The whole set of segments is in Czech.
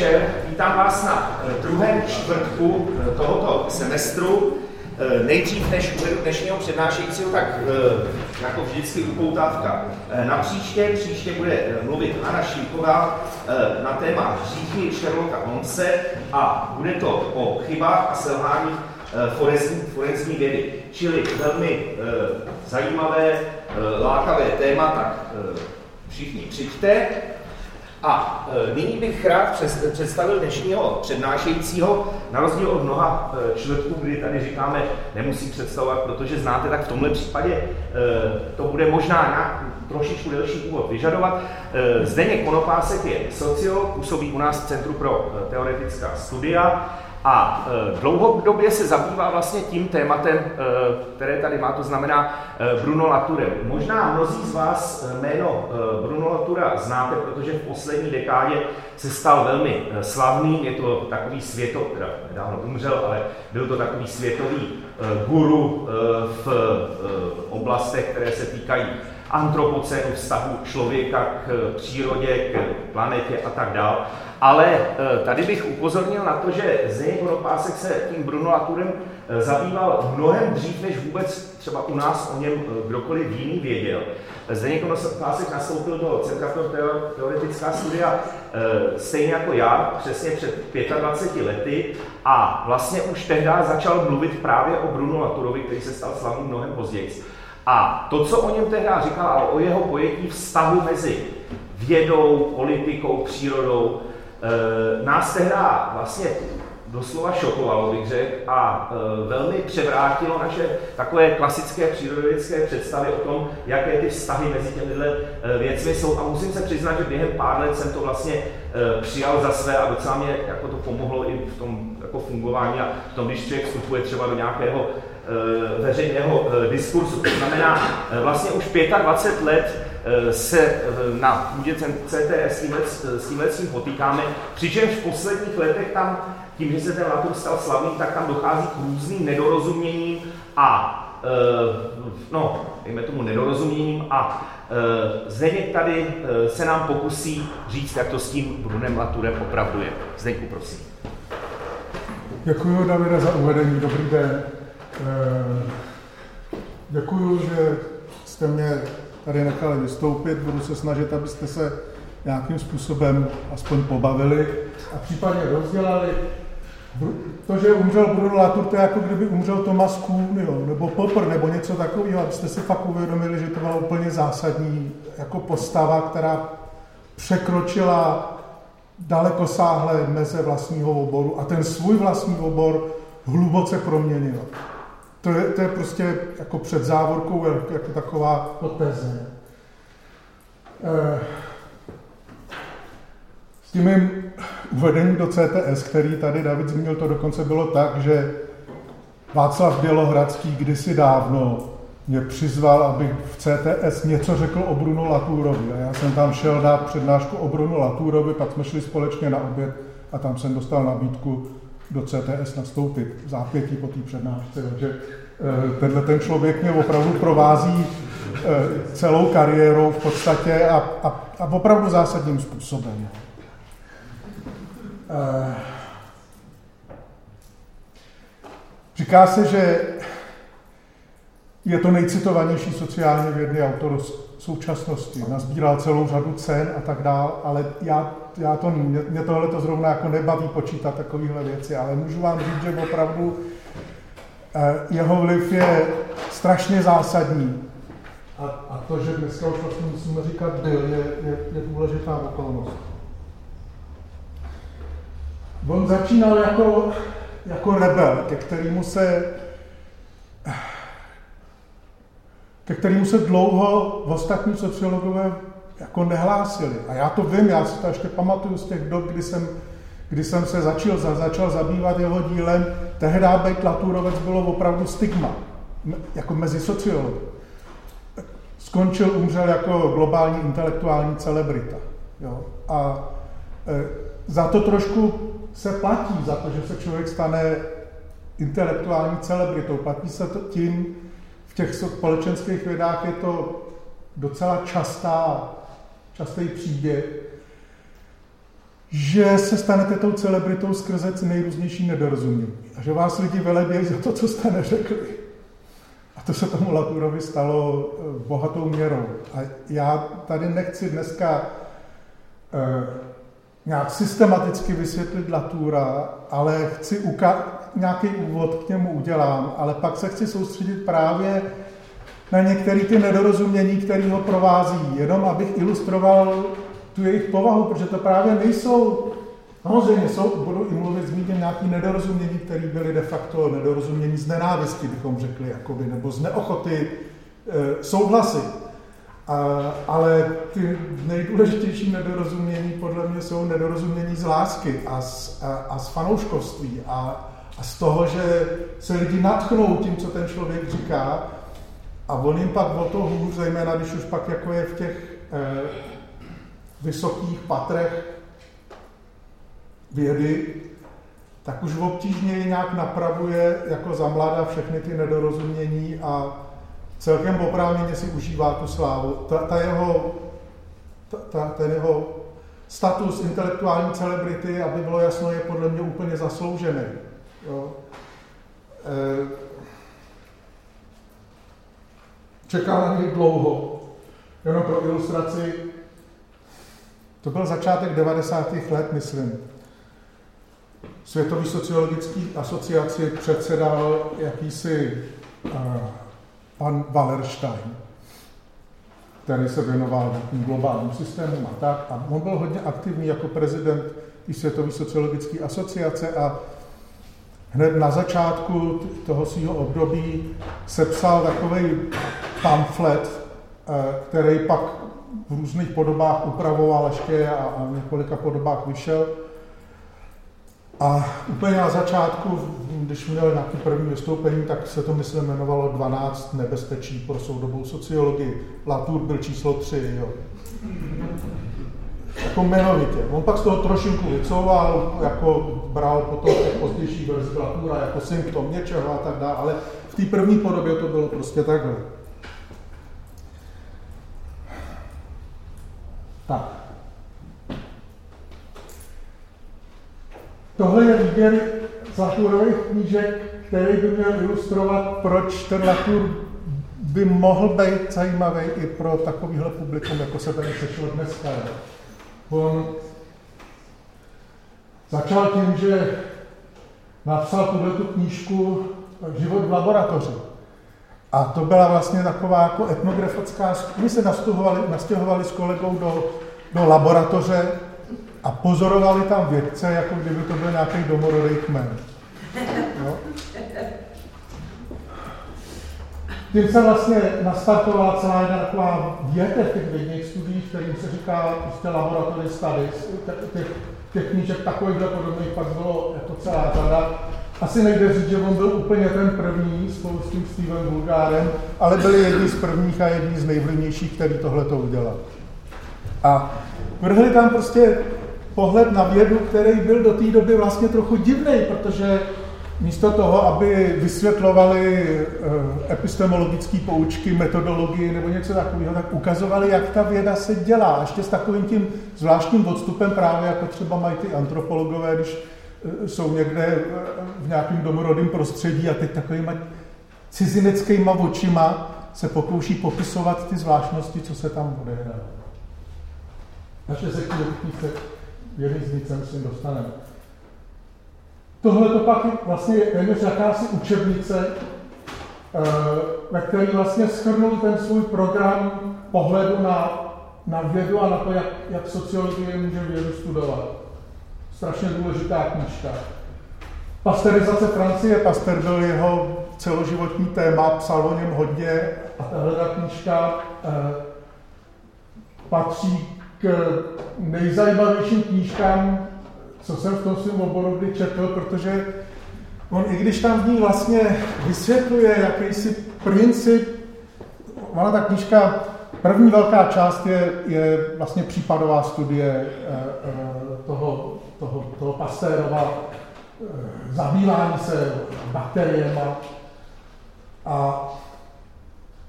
večer, vítám vás na eh, druhém čtvrtku eh, tohoto semestru. Eh, nejdřív, než uvedu dnešního přednášejícího, tak jako vždycky upoutávka. Na příště, příště bude mluvit Anna Šílková na téma hříchy Sherlocka Holmese a bude to o chybách a selhání forenzní, forenzní vědy. Čili velmi zajímavé, lákavé téma, tak všichni přijďte. A e, nyní bych rád představil dnešního přednášejícího, na rozdíl od mnoha e, čtvrtků, kdy tady říkáme, nemusí představovat, protože znáte, tak v tomhle případě e, to bude možná na trošičku delší úvod vyžadovat. Zdeněk Konopásek je sociolog, působí u nás v Centru pro teoretická studia a e, dlouhodobě se zabývá vlastně tím tématem, e, které tady má, to znamená e, Bruno Latourem. Možná mnozí z vás jméno Bruno Latoura znáte, protože v poslední dekádě se stal velmi slavný, je to takový světo, teda nedávno umřel, ale byl to takový světový guru v oblastech, které se týkají antropocénu, vztahu člověka k přírodě, k planetě a tak dále. Ale eh, tady bych upozornil na to, že Zdeněk Konopásek se tím Bruno Laturem eh, zabýval mnohem dřív, než vůbec třeba u nás o něm eh, kdokoliv jiný věděl. Zdeněk Konopásek nastoupil do Centra pro teoretická studia stejně jako já, přesně před 25 lety a vlastně už tehdy začal mluvit právě o Bruno Laturovi, který se stal slavným mnohem později. A to, co o něm tehdy říkal a o jeho pojetí vztahu mezi vědou, politikou, přírodou, e, nás tehdy vlastně doslova šokovalo, bych řekl, a e, velmi převrátilo naše takové klasické přírodovědecké představy o tom, jaké ty vztahy mezi těmihle e, věcmi jsou. A musím se přiznat, že během pár let jsem to vlastně přijal za své a docela mě jako to pomohlo i v tom jako fungování a v tom, když člověk vstupuje třeba do nějakého veřejného e, diskursu. To znamená, e, vlastně už 25 let Eh, se eh, na půdě CTS s tímhle s potýkáme, přičemž v posledních letech tam, tím, že se ten Latour stal slavný, tak tam dochází k různým nedorozuměním a eh, no, dejme tomu nedorozuměním a Zdeněk tady se nám pokusí říct, jak to s tím Brunem Laturem opravdu je. Zdeňku, prosím. Děkuji, Davide, za uvedení. Dobrý den. Děkuji, že jste mě tady nechali vystoupit. Budu se snažit, abyste se nějakým způsobem aspoň pobavili a případně rozdělali. To, že umřel Bruno Latour, to je jako kdyby umřel Thomas Kuhn, jo, nebo Popper, nebo něco takového, abyste si fakt uvědomili, že to byla úplně zásadní jako postava, která překročila daleko sáhle meze vlastního oboru a ten svůj vlastní obor hluboce proměnil. To je, to je prostě jako před závorkou jako, jako taková poteze. Eh, s tím mým uvedením do CTS, který tady David zmínil, to dokonce bylo tak, že Václav Bělohradský kdysi dávno mě přizval, abych v CTS něco řekl o Bruno Latúrovi. A já jsem tam šel dát přednášku o Bruno Latúrovi, pak jsme šli společně na oběd a tam jsem dostal nabídku do CTS nastoupit zápětí po té přednášce. Takže eh, tenhle ten člověk mě opravdu provází eh, celou kariérou v podstatě a, a, a opravdu zásadním způsobem. Eh, říká se, že je to nejcitovanější sociálně vědný autor současnosti. Nazbíral celou řadu cen a tak dále, ale já, já to, mě, mě tohle to zrovna jako nebaví počítat takovéhle věci, ale můžu vám říct, že opravdu eh, jeho vliv je strašně zásadní. A, a to, že dneska už vlastně musíme říkat byl, je, je, je důležitá okolnost. On začínal jako, jako rebel, ke kterému se ke kterému se dlouho v ostatní sociologové jako nehlásili. A já to vím, já si to ještě pamatuju z těch dob, kdy jsem, kdy jsem se začal, začal zabývat jeho dílem. Tehdy být Laturovec bylo opravdu stigma, jako mezi sociology. Skončil, umřel jako globální intelektuální celebrita. Jo? A e, za to trošku se platí, za to, že se člověk stane intelektuální celebritou. Platí se to tím, těch společenských vědách je to docela častá, častý příběh. že se stanete tou celebritou skrze nejrůznější nedorozumění a že vás lidi velebějí za to, co jste neřekli. A to se tomu Laturovi stalo eh, bohatou měrou. A já tady nechci dneska eh, nějak systematicky vysvětlit Latura, ale chci uka- nějaký úvod k němu udělám, ale pak se chci soustředit právě na některé ty nedorozumění, které ho provází, jenom abych ilustroval tu jejich povahu, protože to právě nejsou, samozřejmě jsou, budu i mluvit, zmíním nějaké nedorozumění, které byly de facto nedorozumění z nenávisti, bychom řekli, jakoby, nebo z neochoty e, souhlasy. A, ale ty nejdůležitější nedorozumění podle mě jsou nedorozumění z lásky a z, a, a z fanouškovství a, a z toho, že se lidi natchnou tím, co ten člověk říká a on jim pak o to hůř, zejména když už pak jako je v těch eh, vysokých patrech vědy, tak už obtížně nějak napravuje jako za mladá všechny ty nedorozumění a celkem oprávněně si užívá tu slávu. Ta, ta jeho, ta, ta, ten jeho status intelektuální celebrity, aby bylo jasno, je podle mě úplně zasloužený. Jo. E, čekal na něj dlouho. Jenom pro ilustraci, to byl začátek 90. let, myslím. Světový sociologický asociaci předsedal jakýsi uh, pan Wallerstein, který se věnoval globálním systémům a tak. A on byl hodně aktivní jako prezident i Světové sociologické asociace a hned na začátku toho svého období sepsal takový pamflet, eh, který pak v různých podobách upravoval ještě a, v několika podobách vyšel. A úplně na začátku, když měl nějaké první vystoupení, tak se to, myslím, jmenovalo 12 nebezpečí pro soudobou sociologii. Latour byl číslo 3, jo. Jako jmenovitě. On pak z toho trošinku vycouval, jako bral potom těch pozdější verzi Latoura jako symptom něčeho a tak dále, ale v té první podobě to bylo prostě takhle. Tak. Tohle je výběr z Laturových knížek, který by měl ilustrovat, proč ten Latour by mohl být zajímavý i pro takovýhle publikum, jako se tady sešlo dneska. On začal tím, že napsal tuhle tu knížku Život v laboratoři. A to byla vlastně taková jako etnografická... My se nastěhovali, nastěhovali s kolegou do, do laboratoře a pozorovali tam vědce, jako kdyby to byl nějaký domorodý kmen. No. Tím se vlastně nastartovala celá jedna taková větev těch vědních studií, kterým se říká prostě laboratory studies. Těch, knížek takovýchhle podobných pak bylo jako celá řada. Asi nejde říct, že on byl úplně ten první spolu s tím Stevem Bulgárem, ale byli jedni z prvních a jedni z nejvlivnějších, který tohle to udělal. A vrhli tam prostě pohled na vědu, který byl do té doby vlastně trochu divný, protože místo toho, aby vysvětlovali eh, epistemologické poučky, metodologii nebo něco takového, tak ukazovali, jak ta věda se dělá. Ještě s takovým tím zvláštním odstupem právě, jako třeba mají ty antropologové, když eh, jsou někde eh, v nějakém domorodém prostředí a teď takovýma cizineckýma očima se pokouší popisovat ty zvláštnosti, co se tam odehrává. Naše se k jedný z nich se dostaneme. Tohle to pak vlastně je téměř jakási učebnice, eh, ve které vlastně schrnul ten svůj program pohledu na, na vědu a na to, jak, jak sociologie může vědu studovat. Strašně důležitá knížka. Pasterizace Francie, Pasteur byl jeho celoživotní téma, psal o něm hodně a tahle knížka eh, patří k nejzajímavějším knížkám co jsem v tom svém oboru kdy četl, protože on, i když tam v ní vlastně vysvětluje jakýsi princip, ona ta knížka, první velká část je, je vlastně případová studie eh, eh, toho, toho, toho Pastérova eh, zabývání se bakteriema. A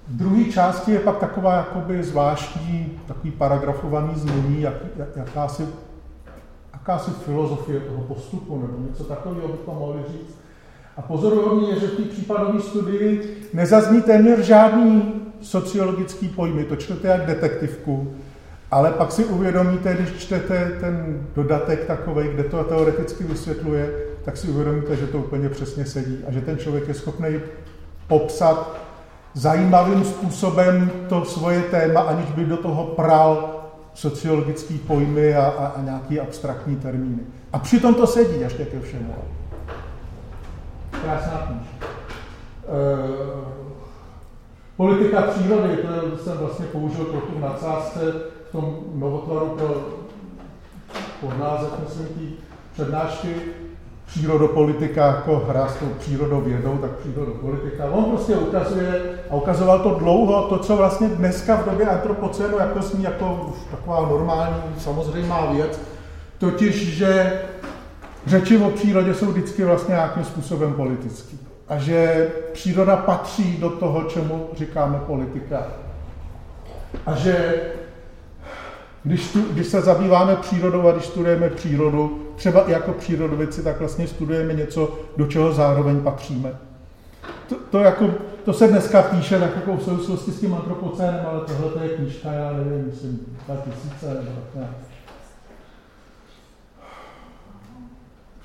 v druhé části je pak taková jakoby zvláštní, takový paragrafovaný znění, jak, jak, jakási jakási filozofie toho postupu nebo něco takového bychom mohli říct. A pozoruhodný je, že v té případové studii nezazní téměř žádný sociologický pojmy, to čtete jak detektivku, ale pak si uvědomíte, když čtete ten dodatek takový, kde to teoreticky vysvětluje, tak si uvědomíte, že to úplně přesně sedí a že ten člověk je schopný popsat zajímavým způsobem to svoje téma, aniž by do toho pral sociologický pojmy a, a, a nějaký abstraktní termíny. A přitom to sedí ještě ke všemu. Krásná knížka. E, politika přírody, to jsem vlastně použil trochu v nadsázce v tom novotvaru pro podnázev, myslím, té přednášky přírodopolitika jako hra s tou přírodovědou, tak přírodopolitika. On prostě ukazuje, a ukazoval to dlouho, to, co vlastně dneska v době antropocénu jako zní jako taková normální, samozřejmá věc, totiž, že řeči o přírodě jsou vždycky vlastně nějakým způsobem politický. A že příroda patří do toho, čemu říkáme politika. A že když, tu, když se zabýváme přírodou a když studujeme přírodu, třeba i jako přírodovědci, tak vlastně studujeme něco, do čeho zároveň patříme. To, to, jako, to se dneska píše tak jako v souvislosti s tím antropocénem, ale tohle je knížka, já nevím, myslím, 2000 nebo tak nějak.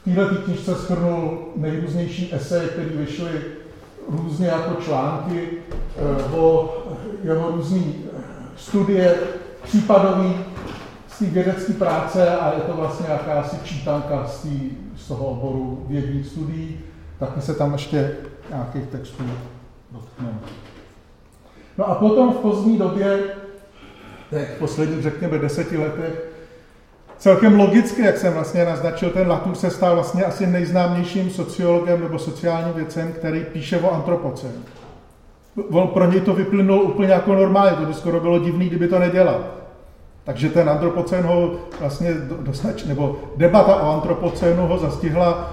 V této knižce schrnul nejrůznější eseje, které vyšly různě jako články eh, o jeho různé studie případový z té vědecké práce a je to vlastně jakási čítanka z, tý, z toho oboru vědních studií, taky se tam ještě nějakých textů dotkneme. No a potom v pozdní době, v posledních, řekněme, deseti letech, celkem logicky, jak jsem vlastně naznačil, ten Latour se stal vlastně asi nejznámějším sociologem nebo sociálním věcem, který píše o antropocenu. On pro něj to vyplynulo úplně jako normálně, to by skoro bylo divný, kdyby to nedělal. Takže ten antropocén ho vlastně dostač, nebo debata o antropocénu ho zastihla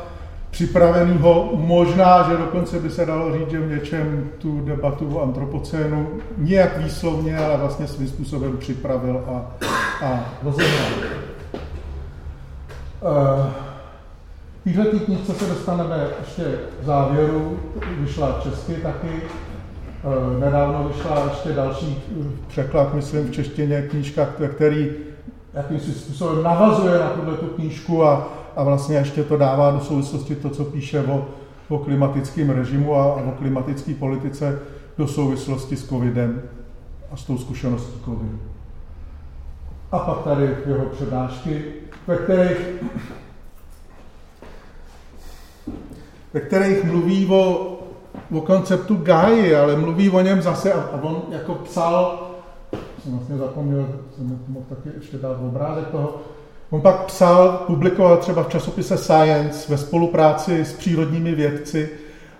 připravenýho, možná, že dokonce by se dalo říct, že v něčem tu debatu o antropocénu nijak výslovně, ale vlastně svým způsobem připravil a, a rozehnal. Uh, Týhle knižce se dostaneme ještě v závěru, vyšla česky taky, Eh, nedávno vyšla ještě další překlad, myslím, v češtině knížka, který jakýmsi způsobem navazuje na tuhle tu knížku a, a vlastně ještě to dává do souvislosti to, co píše o, o klimatickém režimu a, a o klimatické politice do souvislosti s covidem a s tou zkušeností covidu. A pak tady jeho přednášky, ve kterých, ve kterých mluví o o konceptu Gáji, ale mluví o něm zase, a on jako psal, jsem vlastně zapomněl, jsem mohl taky ještě dát obrázek toho, on pak psal, publikoval třeba v časopise Science ve spolupráci s přírodními vědci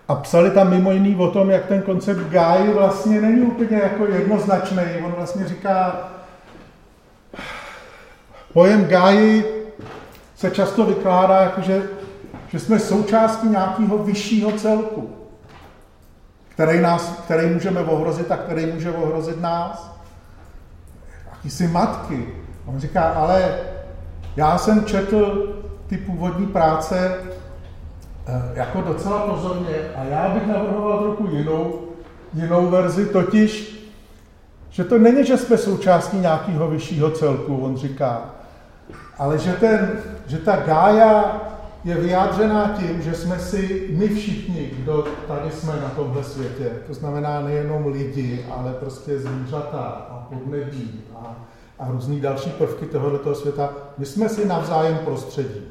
a psali tam mimo jiný o tom, jak ten koncept Gáji vlastně není úplně jako jednoznačný. On vlastně říká, pojem Gáji se často vykládá jako, že, že jsme součástí nějakého vyššího celku který, nás, který můžeme ohrozit a který může ohrozit nás. si matky. On říká, ale já jsem četl ty původní práce eh, jako docela pozorně a já bych navrhoval trochu jinou, jinou verzi, totiž, že to není, že jsme součástí nějakého vyššího celku, on říká, ale že, ten, že ta Gája je vyjádřená tím, že jsme si my všichni, kdo tady jsme na tomhle světě, to znamená nejenom lidi, ale prostě zvířata a podnebí a, a různý další prvky tohoto světa, my jsme si navzájem prostředí.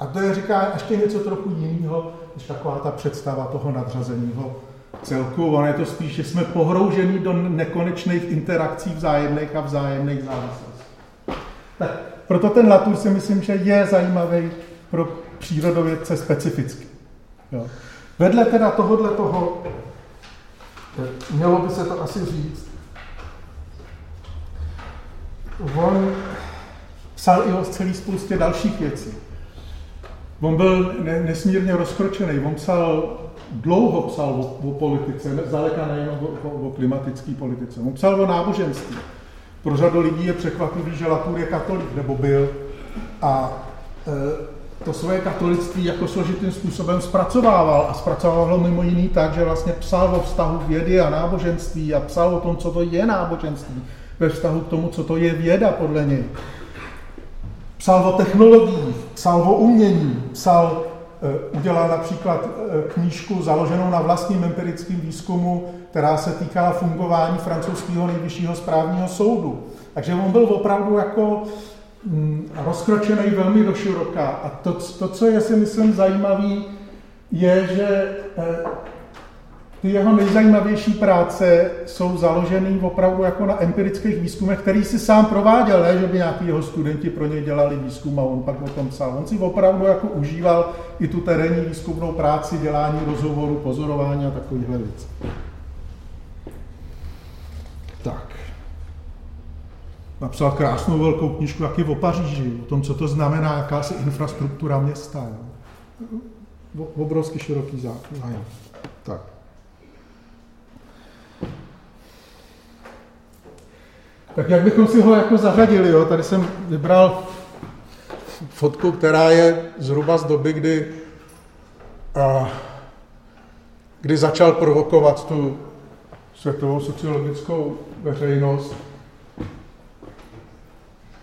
A to je, říká, ještě něco trochu jiného, než taková ta představa toho nadřazeného celku. Ono je to spíš, že jsme pohrouženi do nekonečných interakcí vzájemných a vzájemných závislostí. Tak proto ten Latour si myslím, že je zajímavý pro přírodovědce specificky. Jo. Vedle teda tohohle toho, mělo by se to asi říct, on psal i o celý spoustě dalších věcí. On byl nesmírně rozkročený, on psal, dlouho psal o, o politice, zdaleka nejenom o, o, o klimatické politice. On psal o náboženství. Pro řadu lidí je překvapivý, že Latour je katolík, nebo byl. a e, to svoje katolictví jako složitým způsobem zpracovával a zpracovával mimo jiný tak, že vlastně psal o vztahu vědy a náboženství a psal o tom, co to je náboženství ve vztahu k tomu, co to je věda podle něj. Psal o technologiích, psal o umění, psal, e, udělal například e, knížku založenou na vlastním empirickém výzkumu, která se týkala fungování francouzského nejvyššího správního soudu. Takže on byl opravdu jako mm, rozkročený velmi do široka. A to, to, co je si myslím zajímavé, je, že eh, ty jeho nejzajímavější práce jsou založeny opravdu jako na empirických výzkumech, který si sám prováděl, ne, že by nějaký jeho studenti pro něj dělali výzkum a on pak o tom psal. On si opravdu jako užíval i tu terénní výzkumnou práci, dělání rozhovoru, pozorování a takovýchhle věcí. Tak. Napsal krásnou velkou knižku, jak je o Paříži, o tom, co to znamená, jakási infrastruktura města. Jo. Obrovský široký zájem. Tak. Tak jak bychom si ho jako zařadili, jo? Tady jsem vybral fotku, která je zhruba z doby, kdy, a, kdy začal provokovat tu světovou sociologickou veřejnost.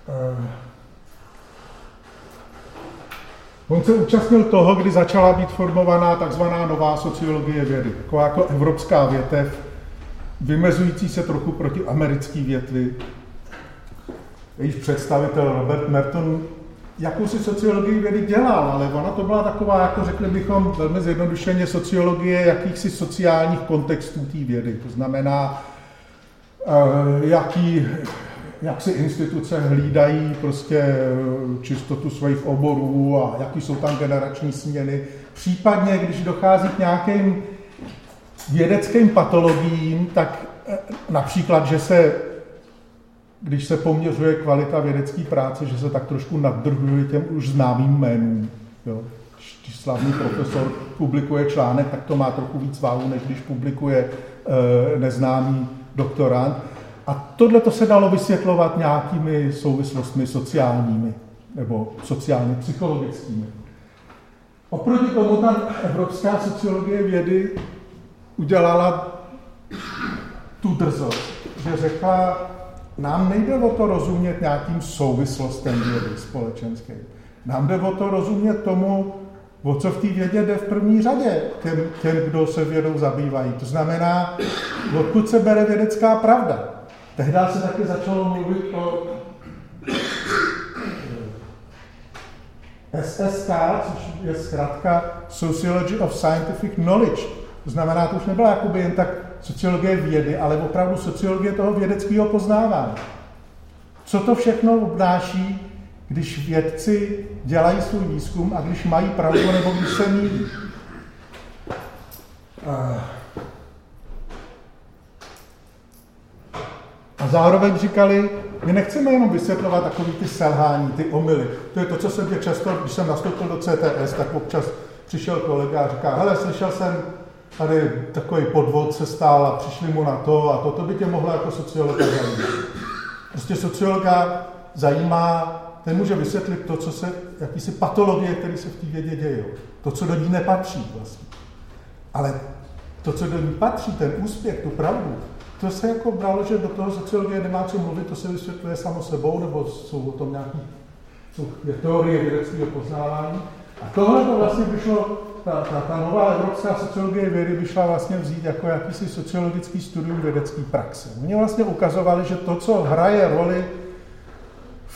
Eh, on se účastnil toho, kdy začala být formovaná takzvaná nová sociologie vědy, taková jako evropská větev, vymezující se trochu proti americké větvi. Jejíž představitel Robert Merton jakousi sociologii vědy dělal, ale ona to byla taková, jako řekli bychom velmi zjednodušeně, sociologie jakýchsi sociálních kontextů té vědy. To znamená, jaký, jak si instituce hlídají prostě eh, čistotu svých oborů a jaký jsou tam generační směny. Případně, když dochází k nějakým vědeckým patologiím, tak eh, například, že se když se poměřuje kvalita vědecké práce, že se tak trošku naddrhuje těm už známým jménům. Jo. Když slavný profesor publikuje článek, tak to má trochu víc váhu, než když publikuje e, neznámý doktorant. A tohle to se dalo vysvětlovat nějakými souvislostmi sociálními nebo sociálně psychologickými. Oproti tomu ta evropská sociologie vědy udělala tu drzost, že řekla, nám nejde o to rozumět nějakým souvislostem vědy společenské. Nám jde o to rozumět tomu, o co v té vědě jde v první řadě těm, těm, kdo se vědou zabývají. To znamená, odkud se bere vědecká pravda. Tehdy se taky začalo mluvit o SSK, což je zkrátka Sociology of Scientific Knowledge. To znamená, to už nebyla jakoby jen tak sociologie vědy, ale opravdu sociologie toho vědeckého poznávání. Co to všechno obnáší, když vědci dělají svůj výzkum a když mají pravdu nebo když se mýlí. A zároveň říkali, my nechceme jenom vysvětlovat takový ty selhání, ty omily. To je to, co jsem mě často, když jsem nastoupil do CTS, tak občas přišel kolega a říká, hele, slyšel jsem tady takový podvod se stál a přišli mu na to a to, to by tě mohlo jako sociologa zajímat. Prostě sociologa zajímá, ten může vysvětlit to, co se, jakýsi patologie, které se v té vědě dějí. To, co do ní nepatří vlastně. Ale to, co do ní patří, ten úspěch, tu pravdu, to se jako bralo, že do toho sociologie nemá co mluvit, to se vysvětluje samo sebou, nebo jsou o tom nějaký jsou teorie vědeckého poznávání. A tohle to vlastně vyšlo ta, ta, ta nová evropská sociologie vědy by šla vlastně vzít jako jakýsi sociologický studium vědecké praxe. Oni vlastně ukazovali, že to, co hraje roli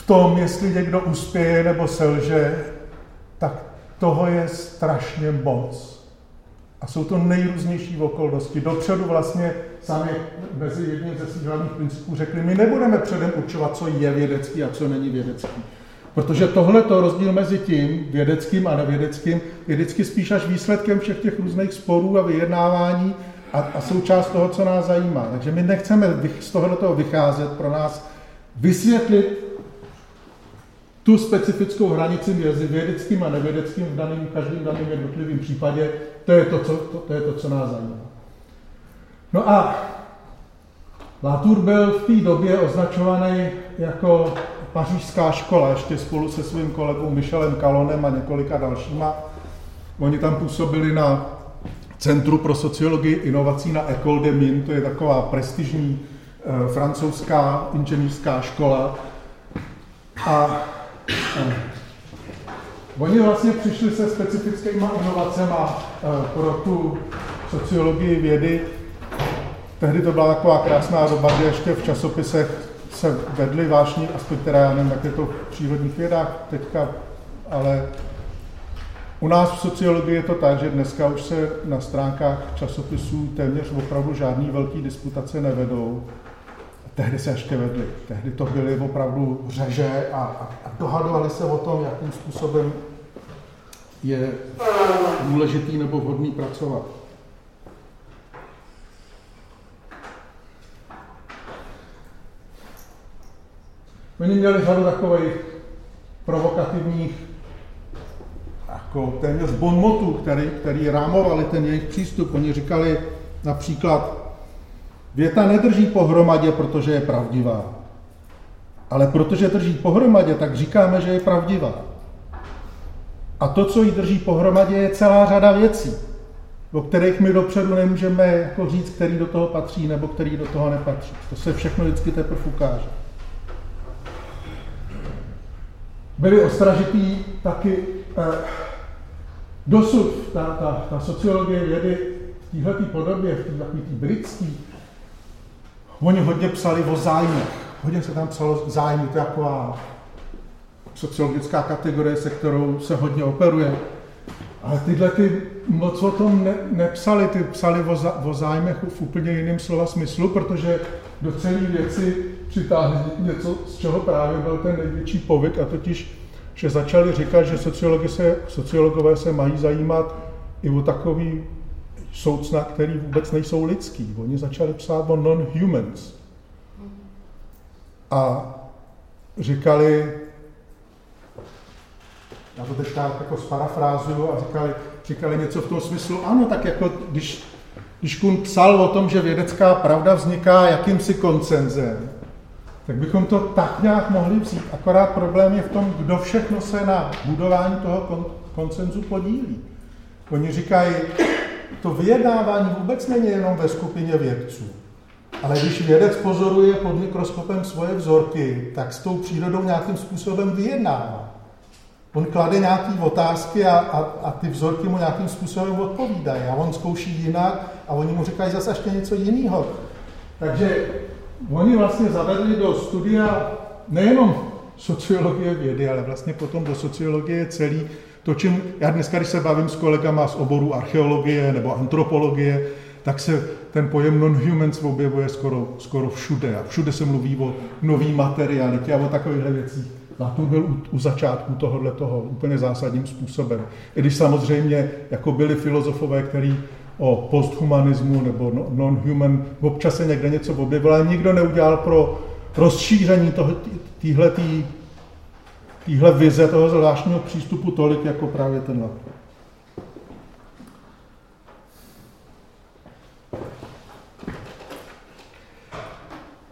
v tom, jestli někdo uspěje nebo selže, tak toho je strašně moc. A jsou to nejrůznější okolnosti. Dopředu vlastně sami mezi jedním ze svých hlavních principů řekli, my nebudeme předem určovat, co je vědecký a co není vědecký. Protože tohle to rozdíl mezi tím vědeckým a nevědeckým je vždycky spíš až výsledkem všech těch různých sporů a vyjednávání a, a součást toho, co nás zajímá. Takže my nechceme z tohoto vycházet pro nás vysvětlit tu specifickou hranici mezi vědeckým a nevědeckým v daném, každém daném jednotlivém případě. To je to, co, to, to je to, co nás zajímá. No a Latour byl v té době označovaný jako pařížská škola, ještě spolu se svým kolegou Michelem Kalonem a několika dalšíma. Oni tam působili na Centru pro sociologii inovací na École de Mines, to je taková prestižní e, francouzská inženýrská škola. A oni vlastně přišli se specifickými inovacemi e, pro tu sociologii vědy. Tehdy to byla taková krásná doba, kdy ještě v časopisech se vedly vášní, aspoň teda já nevím, jak je to v přírodních vědách teďka, ale u nás v sociologii je to tak, že dneska už se na stránkách časopisů téměř opravdu žádný velký disputace nevedou. Tehdy se ještě vedly. Tehdy to byly opravdu řeže a, a, a dohadovali se o tom, jakým způsobem je důležitý nebo vhodný pracovat. Oni měli řadu takových provokativních jako téměř bonmotů, který, který rámovali ten jejich přístup. Oni říkali například, věta nedrží pohromadě, protože je pravdivá. Ale protože drží pohromadě, tak říkáme, že je pravdivá. A to, co jí drží pohromadě, je celá řada věcí, o kterých my dopředu nemůžeme jako říct, který do toho patří nebo který do toho nepatří. To se všechno vždycky teprve ukáže. byli ostražitý taky eh, dosud ta, ta, ta sociologie vědy v této podobě, v této britské, oni hodně psali o zájmech. Hodně se tam psalo zájmy, to je taková sociologická kategorie, se kterou se hodně operuje. Ale tyhle ty moc o tom ne, nepsali, ty psali o, za, o zájmech v úplně jiném slova smyslu, protože do celé věci přitáhli něco, z čeho právě byl ten největší povyk, a totiž, že začali říkat, že sociologi se, sociologové se mají zajímat i o takový soucna, který vůbec nejsou lidský. Oni začali psát o non-humans. A říkali, já to teď tak jako sparafrázuju a říkali, říkali něco v tom smyslu, ano, tak jako když, když Kuhn psal o tom, že vědecká pravda vzniká jakýmsi koncenzem, tak bychom to tak nějak mohli vzít. Akorát problém je v tom, kdo všechno se na budování toho kon- koncenzu podílí. Oni říkají, to vyjednávání vůbec není jenom ve skupině vědců. Ale když vědec pozoruje pod mikroskopem svoje vzorky, tak s tou přírodou nějakým způsobem vyjednává. On klade nějaké otázky a, a, a ty vzorky mu nějakým způsobem odpovídají. A on zkouší jinak a oni mu říkají zase ještě něco jiného. Takže oni vlastně zavedli do studia nejenom sociologie vědy, ale vlastně potom do sociologie celý to, čím já dneska, když se bavím s kolegama z oboru archeologie nebo antropologie, tak se ten pojem non-humans objevuje skoro, skoro všude. A všude se mluví o nový materialitě a o takovýchhle věcích. Latour byl u, u začátku tohohle toho úplně zásadním způsobem. I když samozřejmě jako byli filozofové, kteří o posthumanismu nebo no, non-human občas se někde něco objevilo, ale nikdo neudělal pro rozšíření téhletý téhle vize, toho zvláštního přístupu tolik, jako právě ten Latour.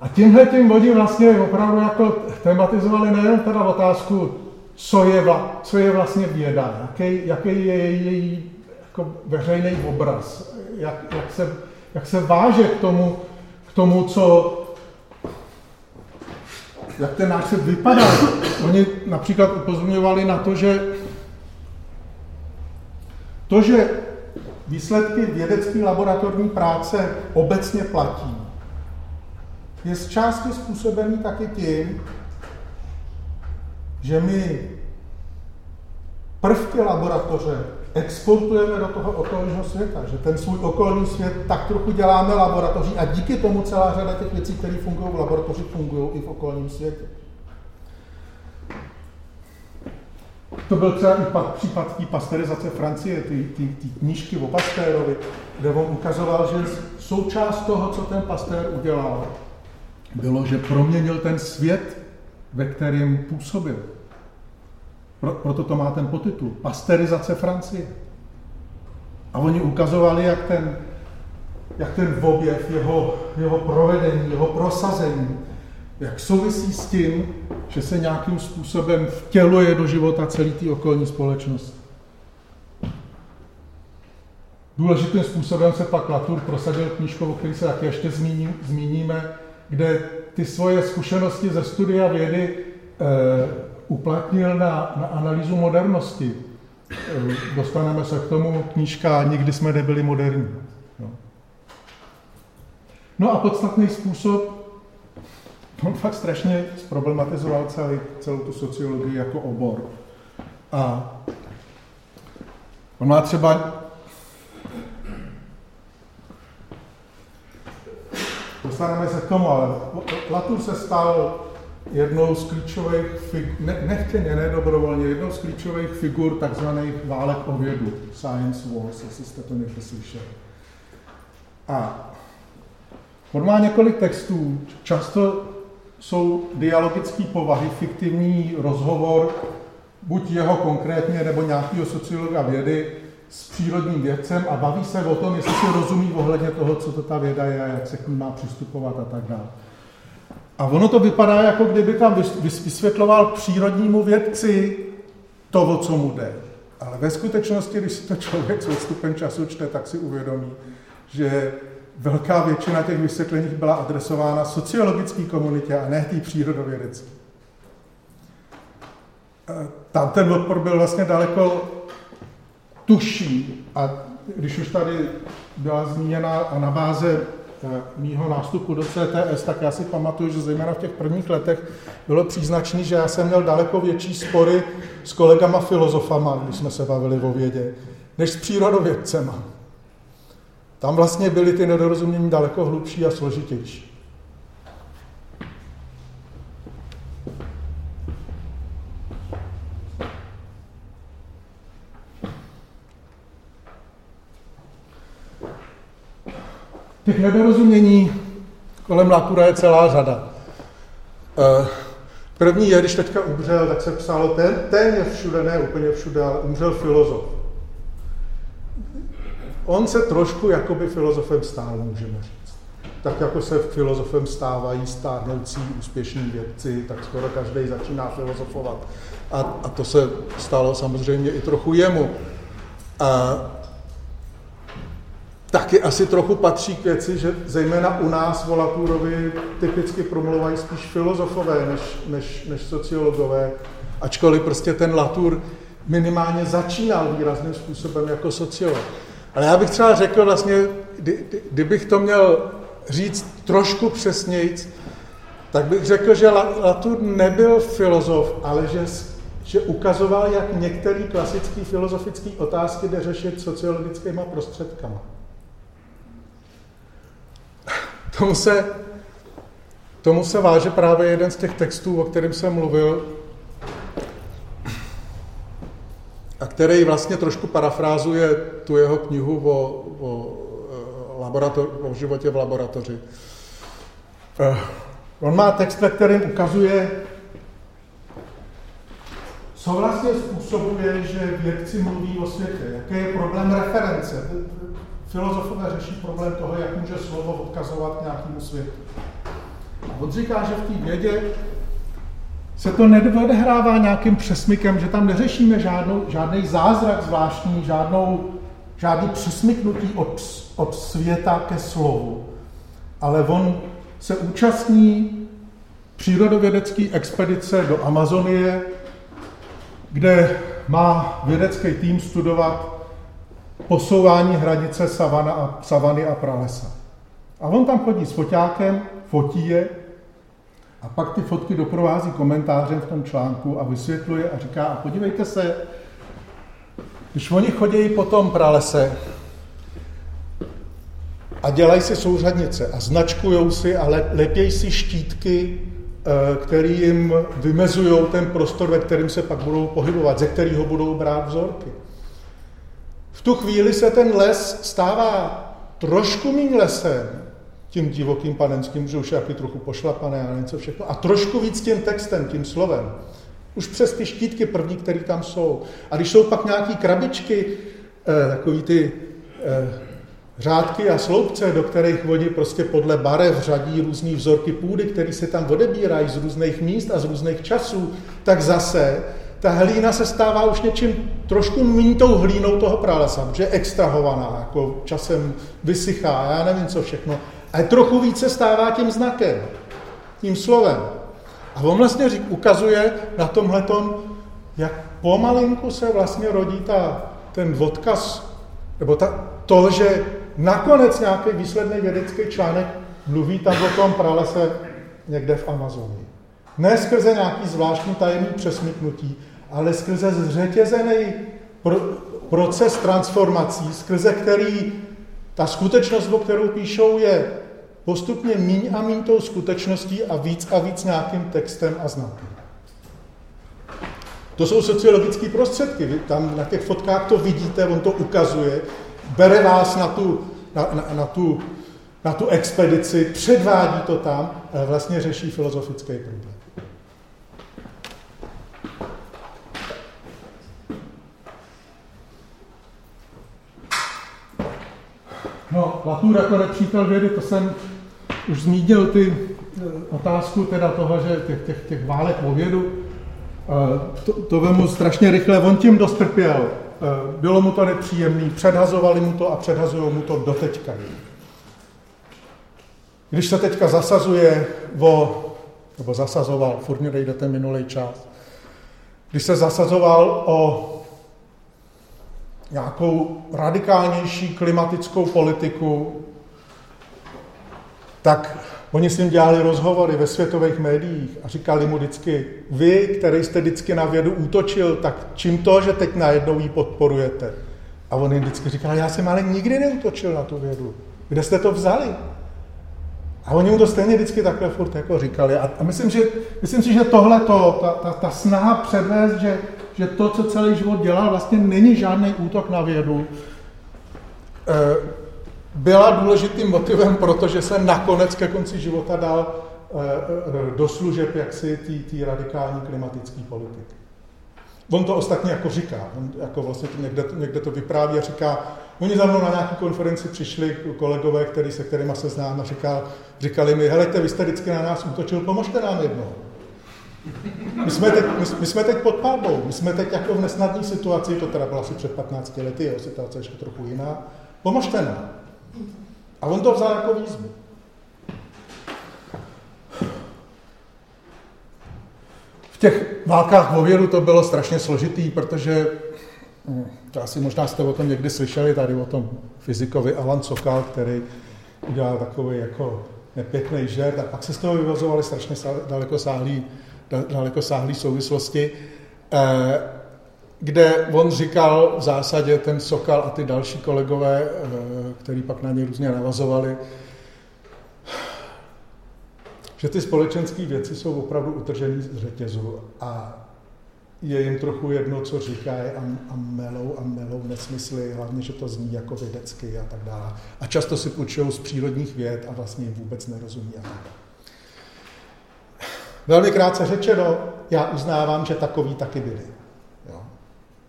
A tímhle tím oni vlastně opravdu jako tematizovali nejen teda otázku, co je, vla, co je vlastně věda, jaký, jaký je její jako veřejný obraz, jak, jak, se, jak se váže k tomu, k tomu, co, jak ten náš svět vypadá. Oni například upozorňovali na to, že to, že výsledky vědecké laboratorní práce obecně platí, je z části způsobený taky tím, že my prvky laboratoře exportujeme do toho okolního světa, že ten svůj okolní svět tak trochu děláme laboratoří a díky tomu celá řada těch věcí, které fungují v laboratoři, fungují i v okolním světě. To byl třeba i případ té pasterizace Francie, ty, knížky o Pastérovi, kde on ukazoval, že součást toho, co ten Pastér udělal, bylo, že proměnil ten svět, ve kterém působil. Pro, proto to má ten potitul. Pasterizace Francie. A oni ukazovali, jak ten, jak ten objev, jeho, jeho provedení, jeho prosazení jak souvisí s tím, že se nějakým způsobem vtěluje do života celý té okolní společnosti. Důležitým způsobem se pak Latour prosadil knížku, o které se taky ještě zmíním, zmíníme, kde ty svoje zkušenosti ze studia vědy eh, uplatnil na, na analýzu modernosti. Eh, dostaneme se k tomu, knížka Nikdy jsme nebyli moderní. No, no a podstatný způsob, on fakt strašně zproblematizoval celý, celou tu sociologii jako obor. A on má třeba dostaneme se k tomu, ale Latour se stal jednou z klíčových figur, ne, nechtěně, nedobrovolně, jednou z klíčových figur takzvaných válek o vědu, Science Wars, jestli jste to někdy slyšeli. A on má několik textů, často jsou dialogické povahy, fiktivní rozhovor, buď jeho konkrétně, nebo nějakého sociologa vědy, s přírodním vědcem a baví se o tom, jestli si rozumí ohledně toho, co to ta věda je, jak se k ní má přistupovat a tak dále. A ono to vypadá, jako kdyby tam vysvětloval přírodnímu vědci to, o co mu jde. Ale ve skutečnosti, když si to člověk s odstupem času čte, tak si uvědomí, že velká většina těch vysvětlení byla adresována sociologické komunitě a ne té přírodovědecké. Tam ten odpor byl vlastně daleko tuší, a když už tady byla zmíněna na báze mýho nástupu do CTS, tak já si pamatuju, že zejména v těch prvních letech bylo příznačný, že já jsem měl daleko větší spory s kolegama filozofama, když jsme se bavili o vědě, než s přírodovědcema. Tam vlastně byly ty nedorozumění daleko hlubší a složitější. Těch nedorozumění kolem Lakura je celá řada. Eh, první je, když teďka umřel, tak se psalo ten, téměř všude, ne úplně všude, ale umřel filozof. On se trošku jakoby filozofem stál, můžeme říct. Tak jako se filozofem stávají stárnoucí úspěšní vědci, tak skoro každý začíná filozofovat. A, a to se stalo samozřejmě i trochu jemu. A taky asi trochu patří k věci, že zejména u nás Laturovi typicky promluvají spíš filozofové než, než, než sociologové, ačkoliv prostě ten Latour minimálně začínal výrazným způsobem jako sociolog. Ale já bych třeba řekl vlastně, kdy, kdybych to měl říct trošku přesnějc, tak bych řekl, že Latour nebyl filozof, ale že, že ukazoval, jak některé klasické filozofické otázky jde řešit sociologickýma prostředkama. Tomu se, tomu se váže právě jeden z těch textů, o kterém jsem mluvil, a který vlastně trošku parafrázuje tu jeho knihu o, o, eh, laborator, o životě v laboratoři. Uh, on má text, ve kterém ukazuje, co vlastně způsobuje, že vědci mluví o světě, jaký je problém reference. Filozofové řeší problém toho, jak může slovo odkazovat k nějakému světu. A on říká, že v té vědě se to neodehrává nějakým přesmykem, že tam neřešíme žádnou, žádný zázrak zvláštní, žádnou, žádný přesmyknutí od, od světa ke slovu. Ale on se účastní přírodovědecké expedice do Amazonie, kde má vědecký tým studovat posouvání hranice savana a, savany a pralesa. A on tam chodí s foťákem, fotí je a pak ty fotky doprovází komentářem v tom článku a vysvětluje a říká, a podívejte se, když oni chodí po tom pralese a dělají si souřadnice a značkují si a lepějí si štítky, eh, který jim vymezují ten prostor, ve kterém se pak budou pohybovat, ze kterého budou brát vzorky. V tu chvíli se ten les stává trošku méně lesem, tím divokým panenským, že už je trochu pošlapané a něco všechno, a trošku víc tím textem, tím slovem. Už přes ty štítky první, které tam jsou. A když jsou pak nějaké krabičky, eh, takový ty eh, řádky a sloupce, do kterých oni prostě podle barev řadí různé vzorky půdy, které se tam odebírají z různých míst a z různých časů, tak zase ta hlína se stává už něčím trošku méně tou hlínou toho pralesa, protože je extrahovaná, jako časem vysychá, já nevím co všechno, a trochu více stává tím znakem, tím slovem. A on vlastně řík, ukazuje na tomhletom, jak pomalinku se vlastně rodí ta, ten odkaz, nebo ta, to, že nakonec nějaký výsledný vědecký článek mluví tam o tom pralese někde v Amazonii. Ne skrze nějaký zvláštní tajemný přesmyknutí, ale skrze zřetězený pro, proces transformací, skrze který ta skutečnost, o kterou píšou, je postupně míň a míň tou skutečností a víc a víc nějakým textem a znakem. To jsou sociologické prostředky. Vy tam na těch fotkách to vidíte, on to ukazuje, bere vás na tu, na, na, na tu, na tu expedici, předvádí to tam, ale vlastně řeší filozofický problém. No, Latour jako nepřítel vědy, to jsem už zmínil ty eh, otázku teda toho, že těch, těch, těch válek o vědu, eh, to, to vemu strašně rychle, on tím dost trpěl. Eh, bylo mu to nepříjemné, předhazovali mu to a předhazují mu to doteďka. Když se teďka zasazuje o, nebo zasazoval, furt mě dejdete minulý čas, když se zasazoval o nějakou radikálnější klimatickou politiku, tak oni s ním dělali rozhovory ve světových médiích a říkali mu vždycky, vy, který jste vždycky na vědu útočil, tak čím to, že teď najednou ji podporujete? A on jim vždycky říkal, já jsem ale nikdy neútočil na tu vědu. Kde jste to vzali? A oni mu to stejně vždycky takhle furt jako říkali. A, a myslím, že, myslím si, že tohle to, ta, ta, ta snaha předvést, že že to, co celý život dělal, vlastně není žádný útok na vědu, eh, byla důležitým motivem, protože se nakonec ke konci života dal eh, eh, do služeb jaksi té radikální klimatické politiky. On to ostatně jako říká, on jako vlastně někde, někde to vypráví a říká, oni za mnou na nějaké konferenci přišli kolegové, který, se kterými se znám a říkal, říkali mi, helejte, vy jste vždycky na nás útočil, pomožte nám jednou. My jsme, teď, my, my jsme teď pod pálbou, my jsme teď jako v nesnadné situaci, to teda bylo asi před 15 lety, jo, situace ještě trochu jiná. Pomožte nám. A on to vzal jako výzvu. V těch válkách o věru to bylo strašně složitý, protože hm, to asi možná jste o tom někdy slyšeli, tady o tom fyzikovi Alan Sokal, který udělal takový jako nepěkný žert a pak se z toho vyvozovali strašně daleko sáhlý daleko sáhlý souvislosti, eh, kde on říkal v zásadě ten Sokal a ty další kolegové, eh, který pak na ně různě navazovali, že ty společenské věci jsou opravdu utržené z řetězu a je jim trochu jedno, co říkají a, a melou a melou nesmysly, hlavně, že to zní jako vědecky a tak dále. A často si půjčují z přírodních věd a vlastně jim vůbec nerozumí a tak dále. Velmi krátce řečeno, já uznávám, že takový taky byli. Jo.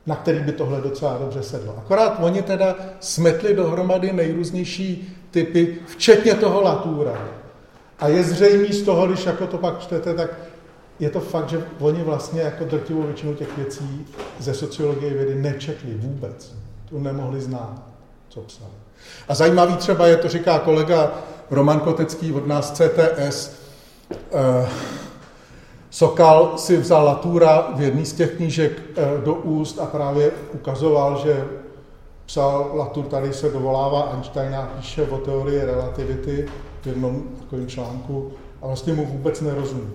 Na který by tohle docela dobře sedlo. Akorát oni teda smetli dohromady nejrůznější typy, včetně toho Latúra. A je zřejmý z toho, když jako to pak čtete, tak je to fakt, že oni vlastně jako drtivou většinu těch věcí ze sociologie vědy nečetli vůbec. To nemohli znát, co psali. A zajímavý třeba je, to říká kolega Roman Kotecký od nás CTS, eh, Sokal si vzal Latura v jedné z těch knížek eh, do úst a právě ukazoval, že psal Latour, tady se dovolává Einsteina, píše o teorii relativity v jednom takovém článku a vlastně mu vůbec nerozumí.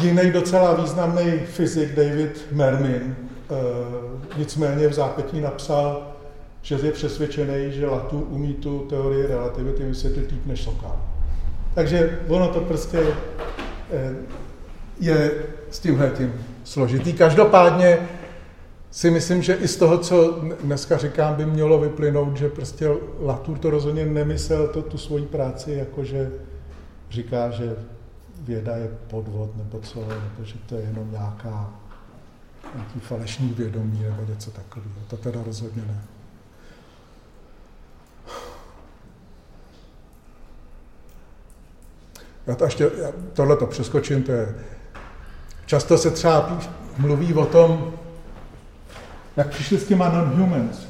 Jiný docela významný fyzik David Mermin eh, nicméně v zápětí napsal, že je přesvědčený, že Latour umí tu teorii relativity vysvětlit líp než Sokal. Takže ono to prostě eh, je s tímhle tím složitý. Každopádně si myslím, že i z toho, co dneska říkám, by mělo vyplynout, že prostě Latour to rozhodně nemyslel to, tu svoji práci, jakože říká, že věda je podvod nebo co, nebo že to je jenom nějaká nějaký falešný vědomí nebo něco takového. To teda rozhodně ne. Já to ještě, já tohle to přeskočím, to je často se třeba mluví o tom, jak přišli s těma non-humans.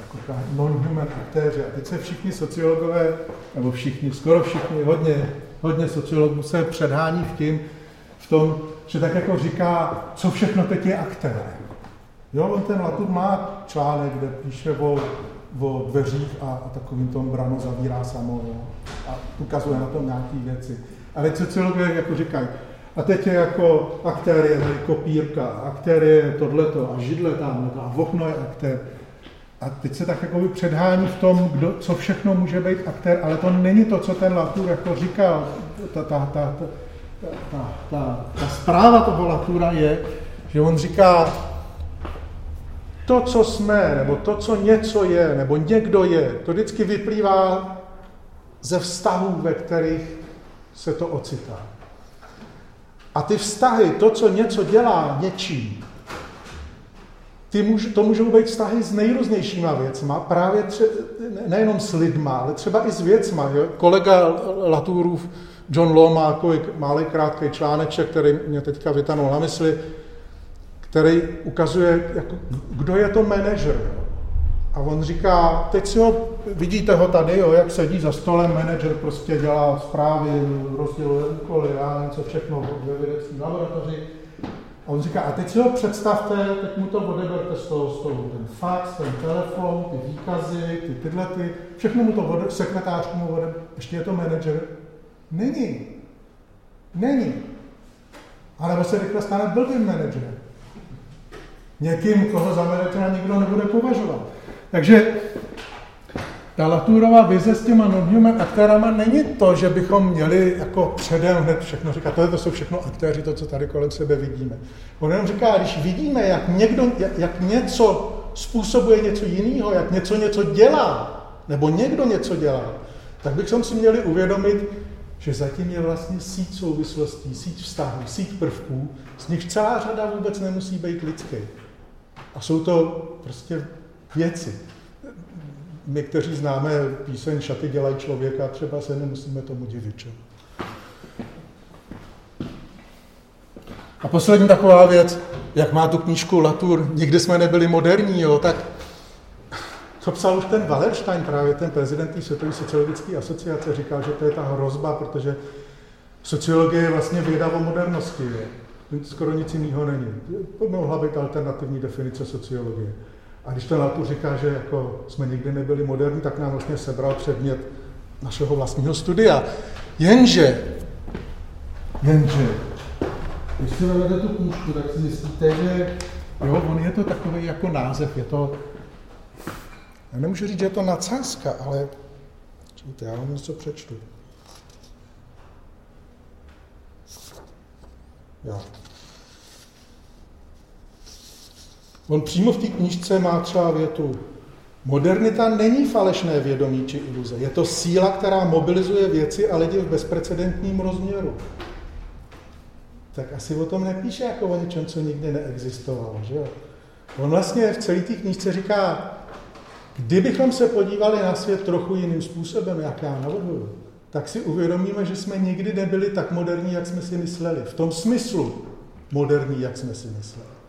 Jako non-human aktéři. A teď se všichni sociologové, nebo všichni, skoro všichni, hodně, hodně sociologů se předhání v tím, v tom, že tak jako říká, co všechno teď je aktér. Jo, on ten Latour má článek, kde píše o, o dveřích a, a takovým tom brano zavírá samo jo, a ukazuje na tom nějaké věci. Ale sociologové jako říkají, a teď je jako aktér je tady kopírka, aktér je tohleto a židle tam a okno je aktér. A teď se tak jako předhání v tom, kdo, co všechno může být aktér, ale to není to, co ten Latour jako říkal. Ta, ta, ta, ta, ta, ta, ta zpráva toho Latura je, že on říká, to, co jsme, nebo to, co něco je, nebo někdo je, to vždycky vyplývá ze vztahů, ve kterých se to ocitá. A ty vztahy, to, co něco dělá něčím, ty můž, to můžou být vztahy s nejrůznějšíma věcma, právě tře, nejenom s lidma, ale třeba i s věcma. Jo? Kolega Latourův John Law má malý krátký článeček, který mě teďka vytanul na mysli, který ukazuje, jako, kdo je to manažer. A on říká, teď si ho, vidíte ho tady, jo, jak sedí za stolem, manažer prostě dělá zprávy, rozděluje úkoly, já nevím co všechno ve vědecké laboratoři. A on říká, a teď si ho představte, teď mu to odeberte z toho stolu. Ten fax, ten telefon, ty výkazy, ty tyhle, ty, všechno mu to ode, sekretářku mu ode, ještě je to manažer. Není. Není. Ale se rychle stane blbým manažerem. Někým, koho za manažera nikdo nebude považovat. Takže ta Laturová vize s těma non-human aktérama není to, že bychom měli jako předem hned všechno říkat, tohle to jsou všechno aktéři, to, co tady kolem sebe vidíme. On jenom říká, když vidíme, jak, někdo, jak, jak něco způsobuje něco jiného, jak něco něco dělá, nebo někdo něco dělá, tak bychom si měli uvědomit, že zatím je vlastně síť souvislostí, síť vztahů, síť prvků, z nich celá řada vůbec nemusí být lidské. A jsou to prostě věci. My, kteří známe píseň Šaty dělají člověka, třeba se nemusíme tomu divit. Čo? A poslední taková věc, jak má tu knížku Latour, nikdy jsme nebyli moderní, jo, tak co psal už ten Wallerstein, právě ten prezident Světové sociologické asociace, říkal, že to je ta hrozba, protože sociologie je vlastně věda o modernosti. Jo skoro nic jiného není. To mohla být alternativní definice sociologie. A když to Latour říká, že jako jsme nikdy nebyli moderní, tak nám vlastně sebral předmět našeho vlastního studia. Jenže, jenže, když si vezmete tu kůžku, tak si myslíte, že jo, on je to takový jako název, je to, já nemůžu říct, že je to nadsázka, ale čujte, já vám něco přečtu. Jo. On přímo v té knižce má třeba větu, modernita není falešné vědomí či iluze, je to síla, která mobilizuje věci a lidi v bezprecedentním rozměru. Tak asi o tom nepíše jako o něčem, co nikdy neexistovalo, že? On vlastně v celé té knižce říká, kdybychom se podívali na svět trochu jiným způsobem, jak já navrhuju, tak si uvědomíme, že jsme nikdy nebyli tak moderní, jak jsme si mysleli. V tom smyslu moderní, jak jsme si mysleli.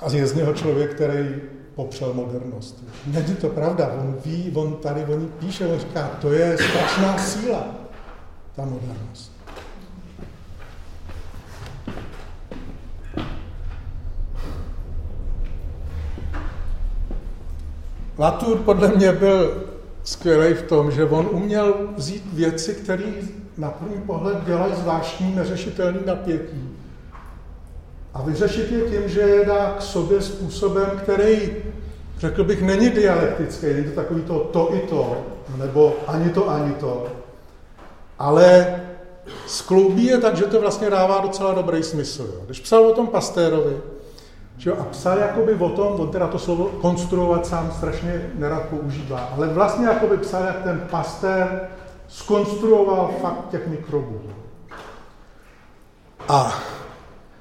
A je z něho člověk, který popřel modernost. Není to pravda, on ví, on tady on píše, on říká, to je strašná síla, ta modernost. Latour podle mě byl skvělý v tom, že on uměl vzít věci, které na první pohled dělají zvláštní, neřešitelný napětí a vyřešit je tím, že je dá k sobě způsobem, který, řekl bych, není dialektický, není to takový to to i to, nebo ani to, ani to, ale skloubí je tak, že to vlastně dává docela dobrý smysl. Jo. Když psal o tom Pastérovi, že jo, a psal jakoby o tom, on teda to slovo konstruovat sám strašně nerad používá, ale vlastně jakoby psal, jak ten Pastér skonstruoval fakt těch mikrobů. A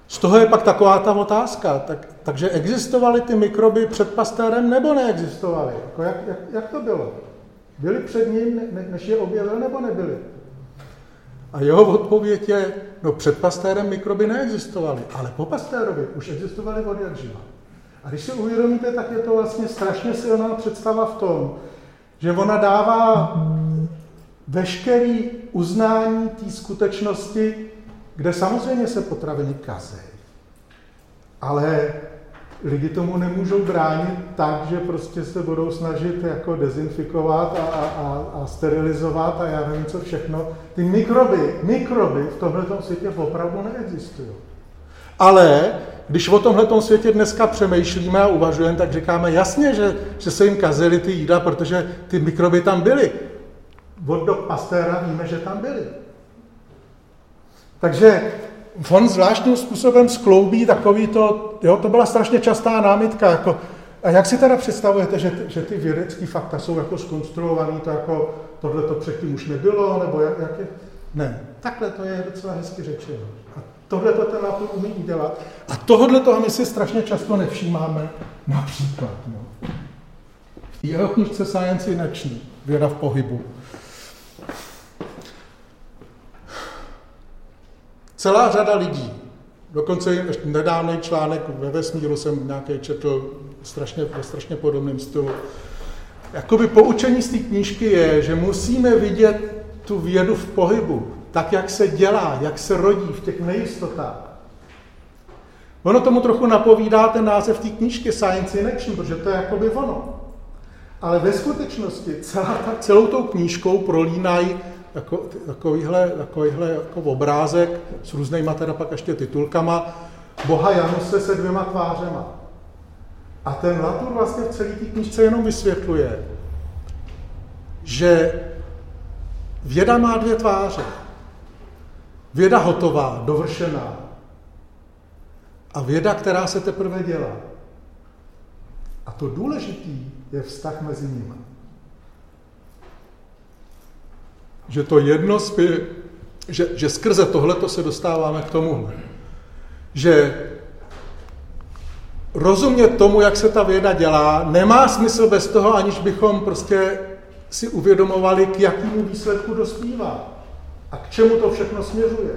z toho je pak taková ta otázka, tak, takže existovaly ty mikroby před Pastérem nebo neexistovaly? Jako jak, jak, jak to bylo? Byli před ním, než je objevil, nebo nebyli? A jeho odpověď je, no před Pastérem mikroby neexistovaly, ale po Pastérovi už existovaly od jak živa. A když si uvědomíte, tak je to vlastně strašně silná představa v tom, že ona dává veškerý uznání té skutečnosti, kde samozřejmě se potraviny kazí. Ale lidi tomu nemůžou bránit tak, že prostě se budou snažit jako dezinfikovat a, a, a, a sterilizovat a já nevím co všechno. Ty mikroby, mikroby v tomhle světě opravdu neexistují. Ale když o tomhle světě dneska přemýšlíme a uvažujeme, tak říkáme jasně, že, že se jim kazily ty jídla, protože ty mikroby tam byly. Od do Pastéra víme, že tam byly. Takže on zvláštním způsobem skloubí takový to, jo, to byla strašně častá námitka, jako, a jak si teda představujete, že, že ty vědecké fakta jsou jako skonstruované, to jako tohle to předtím už nebylo, nebo jak, jak je? Ne, takhle to je docela hezky řečeno. A tohle to ten nápoj umí udělat. A tohle toho my si strašně často nevšímáme. Například, no. V jeho knižce Science in Action, věda v pohybu, celá řada lidí, dokonce nedávný článek ve vesmíru jsem nějaký četl strašně, ve strašně podobném stylu. Jakoby poučení z té knížky je, že musíme vidět tu vědu v pohybu, tak, jak se dělá, jak se rodí v těch nejistotách. Ono tomu trochu napovídá ten název té knížky Science in Action, protože to je jakoby ono. Ale ve skutečnosti celá, celou tou knížkou prolínají jako, takovýhle, takovýhle jako obrázek s různýma teda pak ještě titulkama Boha Januse se dvěma tvářema. A ten Latour vlastně v celé té knižce jenom vysvětluje, že věda má dvě tváře. Věda hotová, dovršená. A věda, která se teprve dělá. A to důležitý je vztah mezi nimi. Že to jedno spě, že, že skrze tohleto se dostáváme k tomu, že rozumět tomu, jak se ta věda dělá, nemá smysl bez toho, aniž bychom prostě si uvědomovali, k jakému výsledku dospívá a k čemu to všechno směřuje.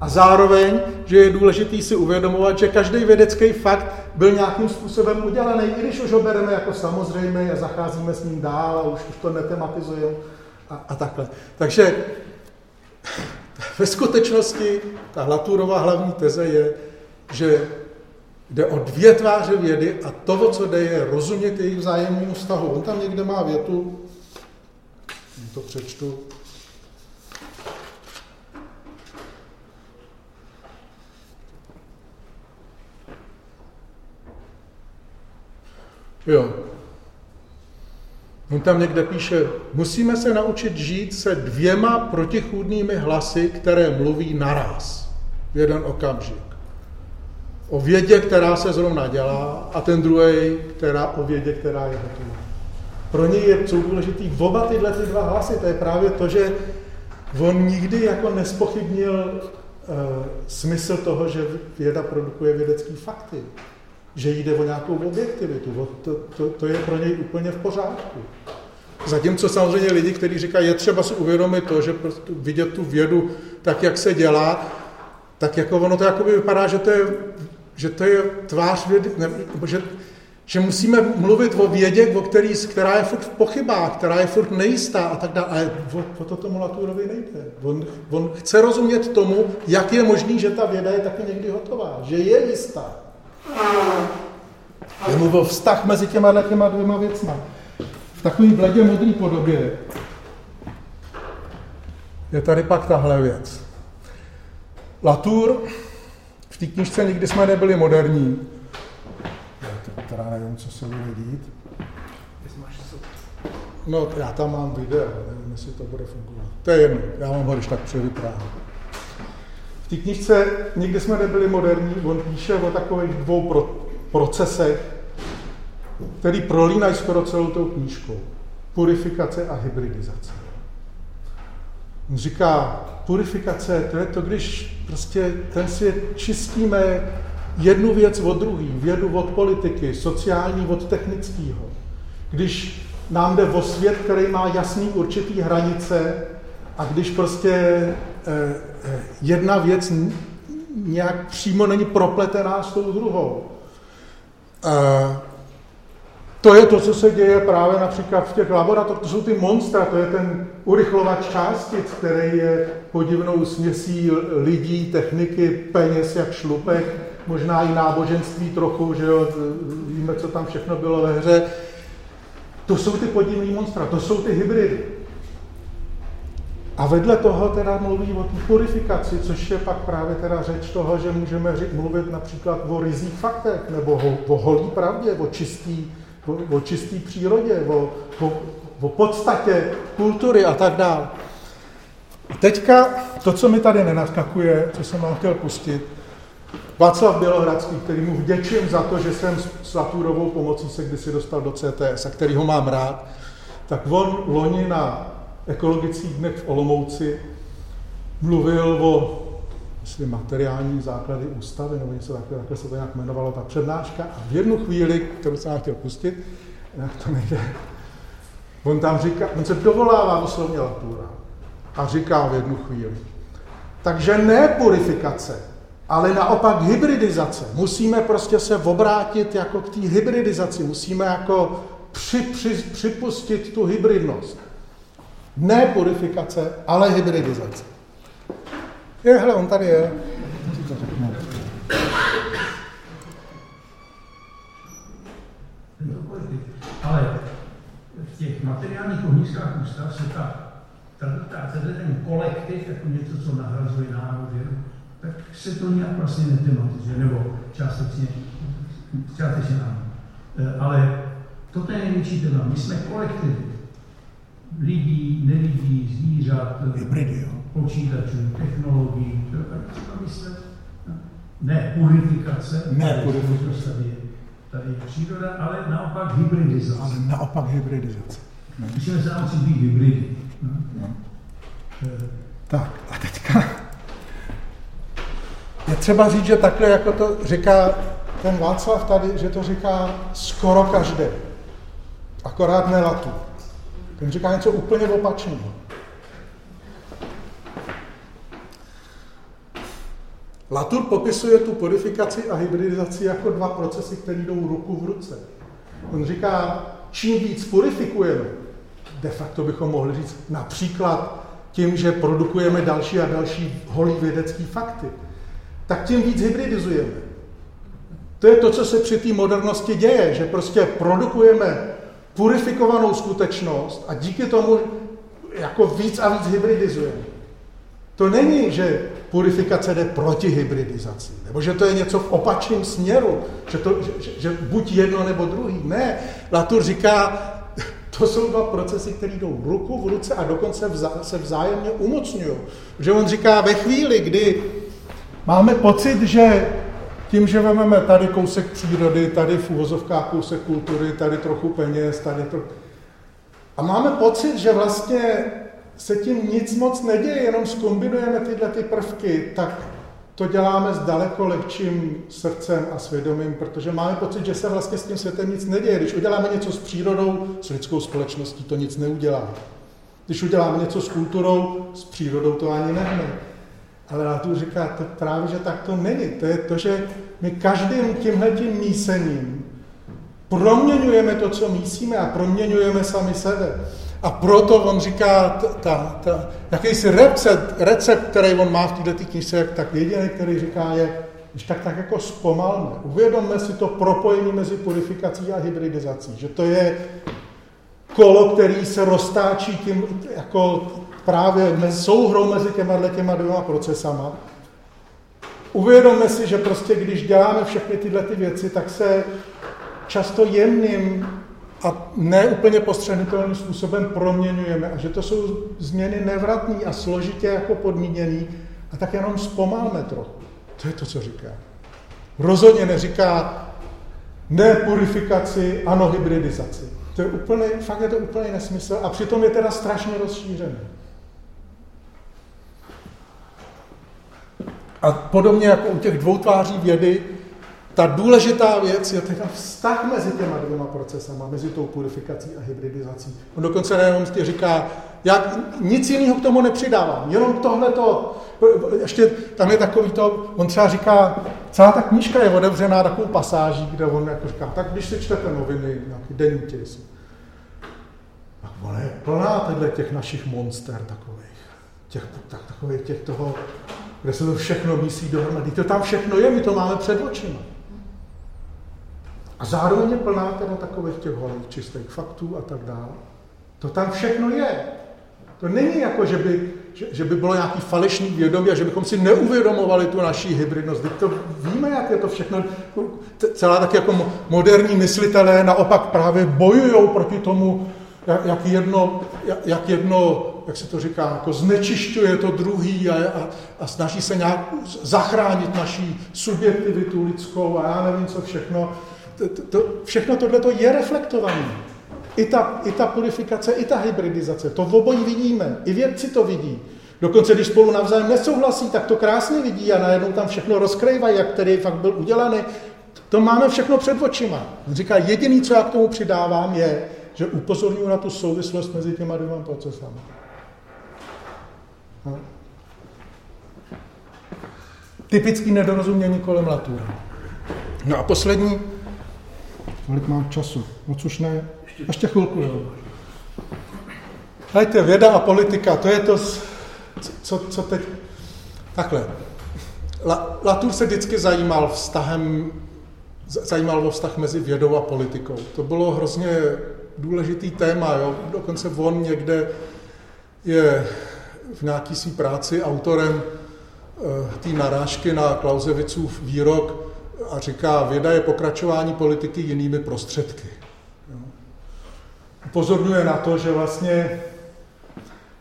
A zároveň, že je důležité si uvědomovat, že každý vědecký fakt byl nějakým způsobem udělaný, i když už ho bereme jako samozřejmé a zacházíme s ním dál a už, už to netematizujeme a, a takhle. Takže ve skutečnosti ta Laturová hlavní teze je, že jde o dvě tváře vědy a to, co jde, je rozumět jejich vzájemnému vztahu. On tam někde má větu, to přečtu, Jo, On tam někde píše, musíme se naučit žít se dvěma protichůdnými hlasy, které mluví naraz v jeden okamžik. O vědě, která se zrovna dělá, a ten druhý, která o vědě, která je hotová. Pro něj je, jsou důležitý oba tyhle ty dva hlasy. To je právě to, že on nikdy jako nespochybnil uh, smysl toho, že věda produkuje vědecké fakty že jde o nějakou objektivitu. To, to, to je pro něj úplně v pořádku. Zatímco samozřejmě lidi, kteří říkají, je třeba si uvědomit to, že prostě vidět tu vědu tak, jak se dělá, tak jako ono to jakoby vypadá, že to je, že to je tvář vědy, ne, že, že musíme mluvit o vědě, o který, která je furt v pochybách, která je furt nejistá a tak dále. Ale o, o to tomu Laturovi nejde. On, on chce rozumět tomu, jak je možný, že ta věda je taky někdy hotová, že je jistá. Je mluvil vztah mezi těma těma dvěma věcma. V takové bledě modré podobě je tady pak tahle věc. Latour, v té knižce nikdy jsme nebyli moderní. Já teda nevím, co se bude dít. No, já tam mám video, nevím, jestli to bude fungovat. To je jedno, já vám ho když tak převyprávím. V té knižce nikdy jsme nebyli moderní, on píše o takových dvou pro, procesech, který prolínají skoro celou tou knížkou. Purifikace a hybridizace. On říká, purifikace, to je to, když prostě ten svět čistíme jednu věc od druhý, vědu od politiky, sociální od technického. Když nám jde o svět, který má jasný určitý hranice a když prostě eh, eh, jedna věc nějak přímo není propletená s tou druhou. Eh, to je to, co se děje právě například v těch laboratořích. To jsou ty monstra, to je ten urychlovač částic, který je podivnou směsí lidí, techniky, peněz jak šlupek, možná i náboženství trochu, že jo, víme, co tam všechno bylo ve hře. To jsou ty podivní monstra, to jsou ty hybridy. A vedle toho teda mluví o té purifikaci, což je pak právě teda řeč toho, že můžeme mluvit například o rizích faktech, nebo o, o holý pravdě, o čistý, o, o čistý přírodě, o, o, o podstatě kultury a tak dále. Teďka to, co mi tady nenaskakuje, co jsem vám chtěl pustit, Václav Bělohradský, který mu vděčím za to, že jsem s Laturovou pomocí se kdysi dostal do CTS a který ho mám rád, tak on loni na ekologických dnech v Olomouci mluvil o myslím, materiální základy ústavy, nebo něco takové, takhle se to nějak jmenovalo, ta přednáška. A v jednu chvíli, kterou jsem chtěl pustit, jak to nejde, on tam říká, on se dovolává doslovně Latura a říká v jednu chvíli, takže ne purifikace, ale naopak hybridizace. Musíme prostě se obrátit jako k té hybridizaci, musíme jako při, při, připustit tu hybridnost. Ne purifikace, ale hybridizace. Je, hele, on tady je. Ale v těch materiálních ohniskách ústav se ta, ta, ta, ten kolektiv jako něco, co nahrazuje národy, tak se to nějak vlastně netematizuje, nebo částečně, částečně ano. E, ale toto je největší téma. My jsme kolektivy lidí, nelidí, zvířat, Hybridy, jo. počítačů, technologií, to třeba myslet. Ne purifikace, ne purifikace. Tady, tady je příroda, ale naopak hybridizace. Ale naopak hybridizace. Musíme se naučit být hybridy. No. No. Tak a teďka je třeba říct, že takhle, jako to říká ten Václav tady, že to říká skoro každý. Akorát ne Latu. Ten říká něco úplně opačného. Latour popisuje tu purifikaci a hybridizaci jako dva procesy, které jdou ruku v ruce. On říká, čím víc purifikujeme, de facto bychom mohli říct například tím, že produkujeme další a další holý vědecký fakty, tak tím víc hybridizujeme. To je to, co se při té modernosti děje, že prostě produkujeme purifikovanou skutečnost a díky tomu jako víc a víc hybridizujeme. To není, že purifikace jde proti hybridizaci, nebo že to je něco v opačném směru, že, to, že, že buď jedno nebo druhý. Ne, Latour říká, to jsou dva procesy, které jdou ruku v ruce a dokonce vzá, se vzájemně umocňují. Že on říká, ve chvíli, kdy máme pocit, že tím, že vezmeme tady kousek přírody, tady v úvozovkách kousek kultury, tady trochu peněz, tady to... A máme pocit, že vlastně se tím nic moc neděje, jenom skombinujeme tyhle ty prvky, tak to děláme s daleko lehčím srdcem a svědomím, protože máme pocit, že se vlastně s tím světem nic neděje. Když uděláme něco s přírodou, s lidskou společností to nic neudělá. Když uděláme něco s kulturou, s přírodou to ani nehne. Ale Latour říká, to právě, že tak to není. To je to, že my každým tímhletím mísením proměňujeme to, co mísíme a proměňujeme sami sebe. A proto on říká, ta, ta, jakýsi recept, recept, který on má v této knižce, tak jediný, který říká, je, když tak, tak jako zpomalme. Uvědomme si to propojení mezi purifikací a hybridizací, že to je kolo, který se roztáčí tím, jako právě mezi, souhrou mezi těma, těma dvěma procesama. Uvědomme si, že prostě když děláme všechny tyhle ty věci, tak se často jemným a ne úplně postřehnutelným způsobem proměňujeme a že to jsou změny nevratné a složitě jako podmíněné a tak jenom zpomalme trochu. To je to, co říká. Rozhodně neříká ne purifikaci, ano hybridizaci. To je úplně, fakt je to úplně nesmysl a přitom je teda strašně rozšířený. A podobně jako u těch dvou tváří vědy, ta důležitá věc je teda vztah mezi těma dvěma procesama, mezi tou purifikací a hybridizací. On dokonce nejenom ti říká, jak nic jiného k tomu nepřidávám, jenom tohle to. Ještě tam je takový to, on třeba říká, celá ta knížka je otevřená takovou pasáží, kde on jako říká, tak když si čtete noviny, nějaký denní tisk, tak ona je plná těch našich monster takových, těch, tak, takových těch toho, kde se to všechno mísí dohromady. To tam všechno je, my to máme před očima. A zároveň je plná teda takových těch holých čistých faktů a tak dále. To tam všechno je. To není jako, že by, že, že by bylo nějaký falešný vědomí a že bychom si neuvědomovali tu naší hybridnost. Teď to víme, jak je to všechno. Celá tak jako moderní myslitelé naopak právě bojují proti tomu, jak, jak jedno, jak, jak jedno, jak se to říká, jako znečišťuje to druhý a, a, a snaží se nějak zachránit naší subjektivitu lidskou a já nevím co všechno to, to, všechno tohle je reflektované. I ta, I ta purifikace, i ta hybridizace, to v obojí vidíme, i vědci to vidí. Dokonce, když spolu navzájem nesouhlasí, tak to krásně vidí a najednou tam všechno rozkrývají, jak který fakt byl udělaný. To máme všechno před očima. Říká, jediný, co já k tomu přidávám, je, že upozorňuji na tu souvislost mezi těma dvěma procesami. No. Typický nedorozumění kolem Latura. No a poslední, kolik mám času. Moc už ne. Ještě chvilku, jo. Hejte, věda a politika, to je to, co, co teď... Takhle. La, Latour se vždycky zajímal vztahem, zajímal o vztah mezi vědou a politikou. To bylo hrozně důležitý téma, jo. Dokonce on někde je v nějaký své práci autorem e, té narážky na Klausevicův výrok, a říká, věda je pokračování politiky jinými prostředky. Upozorňuje na to, že vlastně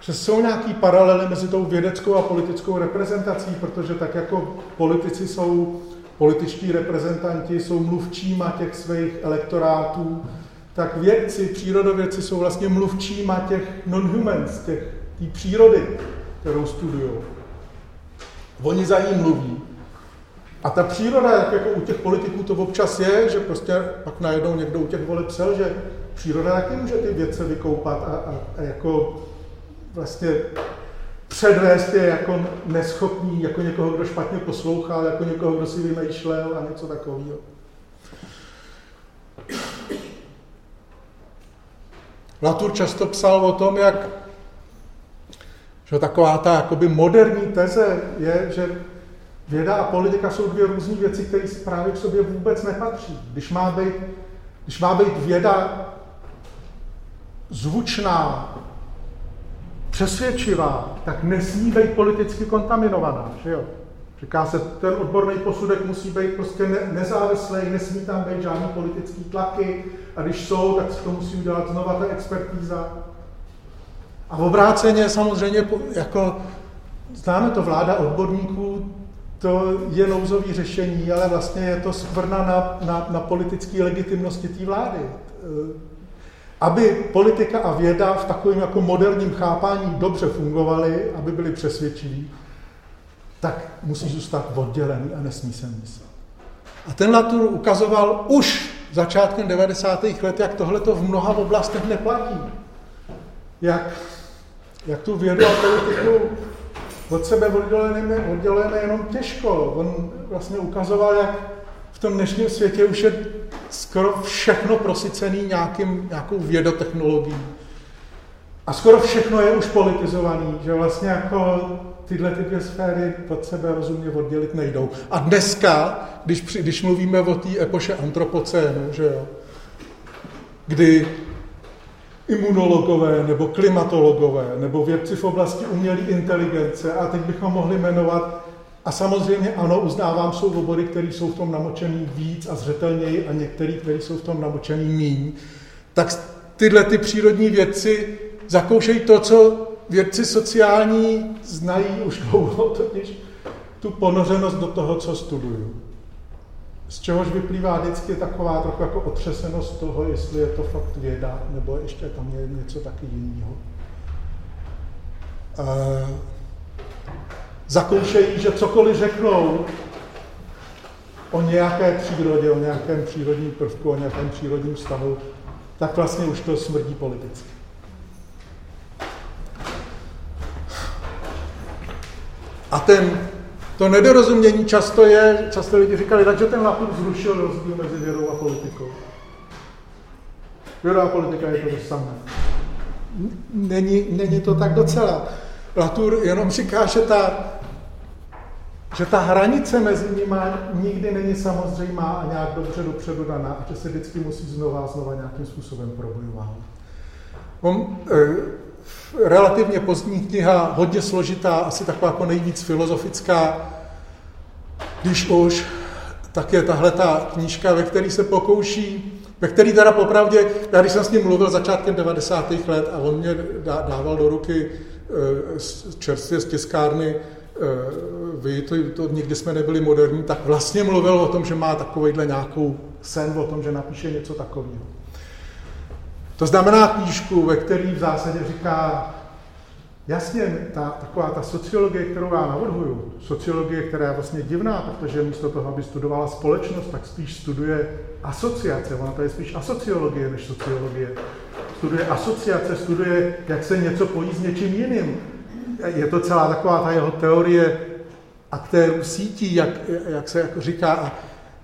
že jsou nějaký paralely mezi tou vědeckou a politickou reprezentací, protože tak jako politici jsou, političtí reprezentanti jsou mluvčíma těch svých elektorátů, tak vědci, přírodovědci jsou vlastně mluvčíma těch non-humans, těch té přírody, kterou studují. Oni za ní mluví. A ta příroda, jak jako u těch politiků to občas je, že prostě pak najednou někdo u těch voleb psal, že příroda taky může ty věce vykoupat a, a, a jako vlastně předvést je jako neschopný, jako někoho, kdo špatně poslouchal, jako někoho, kdo si vymýšlel a něco takového. Latour často psal o tom, jak že taková ta jakoby moderní teze je, že Věda a politika jsou dvě různé věci, které právě k sobě vůbec nepatří. Když má být, když má být věda zvučná, přesvědčivá, tak nesmí být politicky kontaminovaná, že jo? Říká se, ten odborný posudek musí být prostě ne, nezávislý, nesmí tam být žádný politický tlaky a když jsou, tak se to musí udělat znova ta expertíza. A obráceně samozřejmě, jako známe to, vláda odborníků to je nouzové řešení, ale vlastně je to skvrna na, na, na politické legitimnosti té vlády. Aby politika a věda v takovém jako moderním chápání dobře fungovaly, aby byly přesvědčiví, tak musí zůstat oddělený a nesmí se myslet. A ten Latour ukazoval už začátkem 90. let, jak tohle to v mnoha oblastech neplatí. Jak, jak tu vědu a politiku od sebe oddělujeme, oddělujeme jenom těžko. On vlastně ukazoval, jak v tom dnešním světě už je skoro všechno prosycený nějakým, nějakou vědotechnologií. A skoro všechno je už politizovaný, že vlastně jako tyhle ty dvě sféry od sebe rozumně oddělit nejdou. A dneska, když, při, když mluvíme o té epoše antropocénu, že jo, kdy imunologové nebo klimatologové nebo vědci v oblasti umělé inteligence a teď bychom mohli jmenovat a samozřejmě ano, uznávám, jsou obory, které jsou v tom namočený víc a zřetelněji a některý, které jsou v tom namočený míň, tak tyhle ty přírodní vědci zakoušejí to, co vědci sociální znají už dlouho, totiž tu ponořenost do toho, co studují z čehož vyplývá vždycky taková trochu jako otřesenost toho, jestli je to fakt věda, nebo ještě tam je něco taky jiného. E, zakoušejí, že cokoliv řeknou, o nějaké přírodě, o nějakém přírodním prvku, o nějakém přírodním stavu, tak vlastně už to smrdí politicky. A ten, to nedorozumění často je, často lidi říkali, že ten Latour zrušil rozdíl mezi věrou a politikou. Věra a politika je to to samé. Není, není to tak docela. Latour jenom říká, že ta, že ta hranice mezi nimi nikdy není samozřejmá a nějak dobře dopředu daná a že se vždycky musí znova a znova nějakým způsobem probojovat. On, e, relativně pozdní kniha, hodně složitá, asi taková jako nejvíc filozofická, když už, tak je tahle ta knížka, ve které se pokouší, ve který teda popravdě, já když jsem s ním mluvil začátkem 90. let a on mě dával do ruky e, čerstvě z tiskárny Eh, vy, to, to nikdy jsme nebyli moderní, tak vlastně mluvil o tom, že má takovýhle nějakou sen o tom, že napíše něco takového. To znamená knížku, ve který v zásadě říká, jasně, ta, taková ta sociologie, kterou já navrhuju, sociologie, která je vlastně divná, protože místo toho, aby studovala společnost, tak spíš studuje asociace. Ona to je spíš asociologie než sociologie. Studuje asociace, studuje, jak se něco pojí s něčím jiným je to celá taková ta jeho teorie aktérů sítí, jak, jak se jako říká. A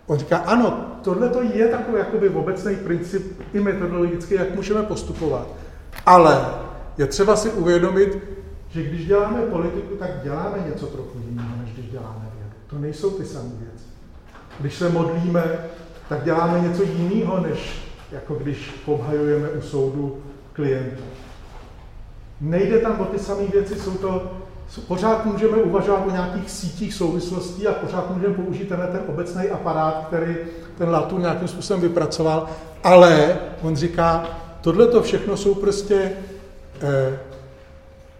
on říká, ano, tohle to je takový jakoby obecný princip i metodologicky, jak můžeme postupovat. Ale je třeba si uvědomit, že když děláme politiku, tak děláme něco trochu jiného, než když děláme vědu. To nejsou ty samé věci. Když se modlíme, tak děláme něco jiného, než jako když obhajujeme u soudu klienta. Nejde tam o ty samé věci, jsou to, pořád můžeme uvažovat o nějakých sítích souvislostí a pořád můžeme použít tenhle ten obecný aparát, který ten Latu nějakým způsobem vypracoval, ale on říká, tohle to všechno jsou prostě eh,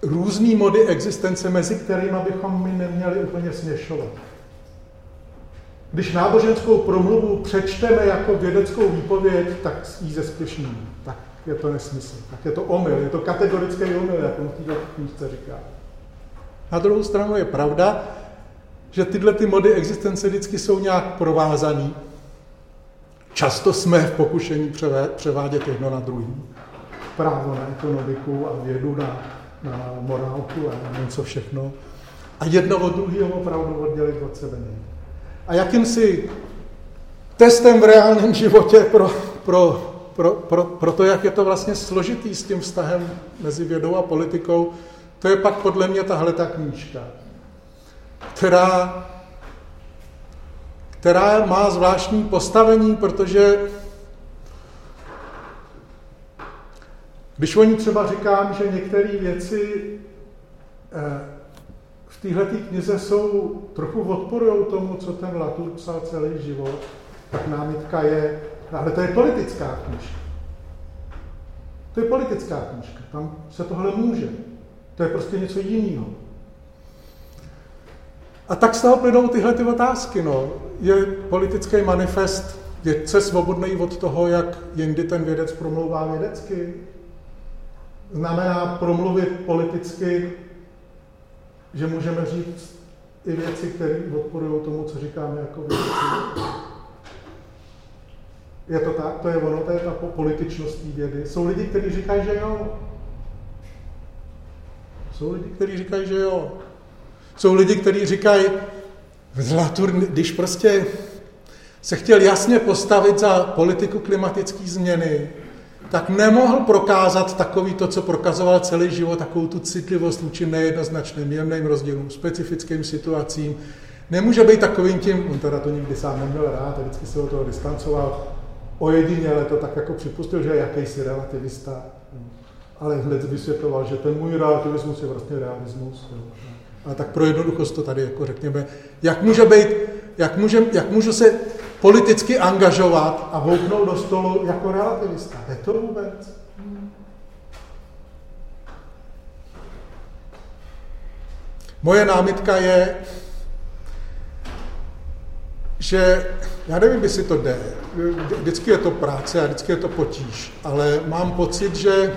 různý mody existence, mezi kterými bychom my neměli úplně směšovat. Když náboženskou promluvu přečteme jako vědeckou výpověď, tak ji zespěšníme. Tak je to nesmysl. Tak je to omyl, je to kategorický omyl, jak on v této knížce říká. Na druhou stranu je pravda, že tyhle ty mody existence vždycky jsou nějak provázaný. Často jsme v pokušení převádět jedno na druhý. Právo na ekonomiku a vědu na, na morálku a něco všechno. A jedno od druhého opravdu oddělit od sebe nejde. A jakýmsi testem v reálném životě pro, pro pro, pro, pro to, jak je to vlastně složitý s tím vztahem mezi vědou a politikou, to je pak podle mě tahle ta knížka, která, která má zvláštní postavení, protože když oni třeba říkám, že některé věci eh, v téhle knize jsou trochu odporují tomu, co ten Latour psal celý život, tak námitka je, ale to je politická knižka. To je politická knižka. Tam se tohle může. To je prostě něco jiného. A tak z toho plynou tyhle ty otázky. No. Je politický manifest vědce svobodný od toho, jak jindy ten vědec promlouvá vědecky? Znamená promluvit politicky, že můžeme říct i věci, které odporují tomu, co říkáme jako vědci. Je to tak, to je ono, to je ta političnost vědy. Jsou lidi, kteří říkají, že jo. Jsou lidi, kteří říkají, že jo. Jsou lidi, kteří říkají, Zlatur, když prostě se chtěl jasně postavit za politiku klimatické změny, tak nemohl prokázat takový to, co prokazoval celý život, takovou tu citlivost vůči nejednoznačným, jemným rozdílům, specifickým situacím. Nemůže být takovým tím, on teda to nikdy sám neměl rád, a vždycky se od toho distancoval, ojediněle to tak jako připustil, že je jakýsi relativista, ale hned vysvětloval, že ten můj relativismus je vlastně realismus. A tak pro jednoduchost to tady jako řekněme, jak může být, jak, může, jak můžu se politicky angažovat a vouknout do stolu jako relativista. Je to vůbec? Moje námitka je, že já nevím, jestli to jde. Vždycky je to práce a vždycky je to potíž, ale mám pocit, že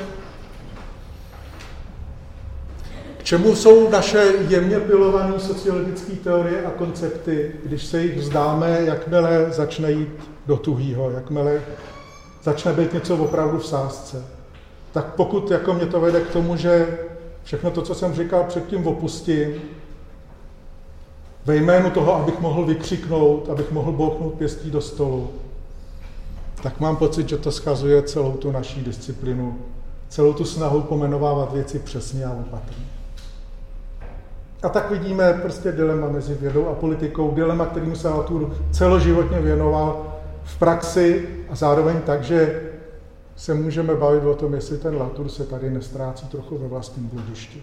K čemu jsou naše jemně pilované sociologické teorie a koncepty, když se jich vzdáme, jakmile začne jít do tuhýho, jakmile začne být něco opravdu v sázce. Tak pokud jako mě to vede k tomu, že všechno to, co jsem říkal předtím, opustím, ve jménu toho, abych mohl vykřiknout, abych mohl bouchnout pěstí do stolu, tak mám pocit, že to schazuje celou tu naší disciplinu, celou tu snahu pomenovávat věci přesně a opatrně. A tak vidíme prostě dilema mezi vědou a politikou, dilema, kterým se Latour celoživotně věnoval v praxi a zároveň tak, že se můžeme bavit o tom, jestli ten Latour se tady nestrácí trochu ve vlastním bludišti.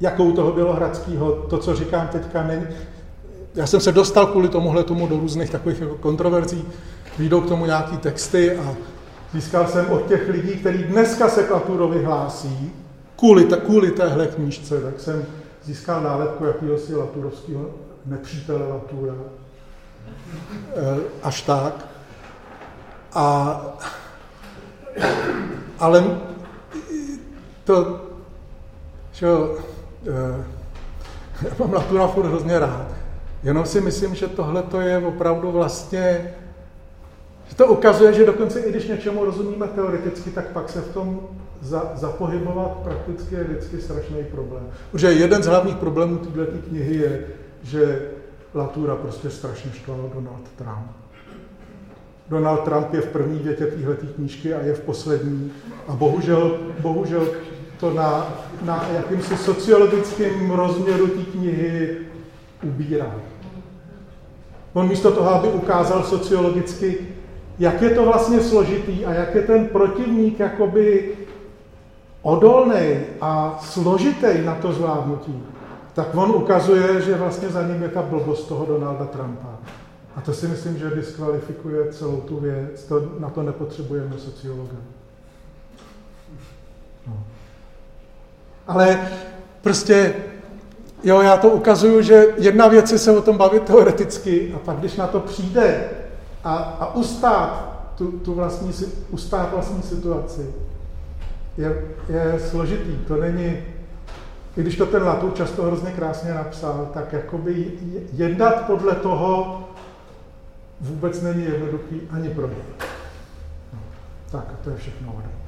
Jakou toho bylo Hradského, to, co říkám teďka, není. Já jsem se dostal kvůli tomuhle tomu do různých takových jako kontroverzí, výjdou k tomu nějaký texty a Získal jsem od těch lidí, kteří dneska se k Laturovi hlásí, kvůli, ta, kvůli téhle knížce, tak jsem získal nálepku jakýhosi laturovského nepřítele Latura. E, až tak. A, ale to, že e, já mám Latura furt hrozně rád. Jenom si myslím, že tohle to je opravdu vlastně že to ukazuje, že dokonce i když něčemu rozumíme teoreticky, tak pak se v tom za, zapohybovat prakticky je vždycky strašný problém. Protože jeden z hlavních problémů této knihy je, že Latura prostě strašně štval Donald Trump. Donald Trump je v první větě téhle knížky a je v poslední. A bohužel, bohužel to na, na jakýmsi sociologickém rozměru té knihy ubírá. On místo toho, aby ukázal sociologicky, jak je to vlastně složitý a jak je ten protivník jakoby odolný a složitý na to zvládnutí, tak on ukazuje, že vlastně za ním je ta blbost toho Donalda Trumpa. A to si myslím, že diskvalifikuje celou tu věc, to, na to nepotřebujeme sociologa. No. Ale prostě, jo, já to ukazuju, že jedna věc je se o tom bavit teoreticky a pak, když na to přijde a, a ustát tu, tu vlastní, ustát vlastní situaci je, je složitý. To není, i když to ten Latour často hrozně krásně napsal, tak jakoby jednat podle toho vůbec není jednoduchý ani pro ně. No, tak, to je všechno ode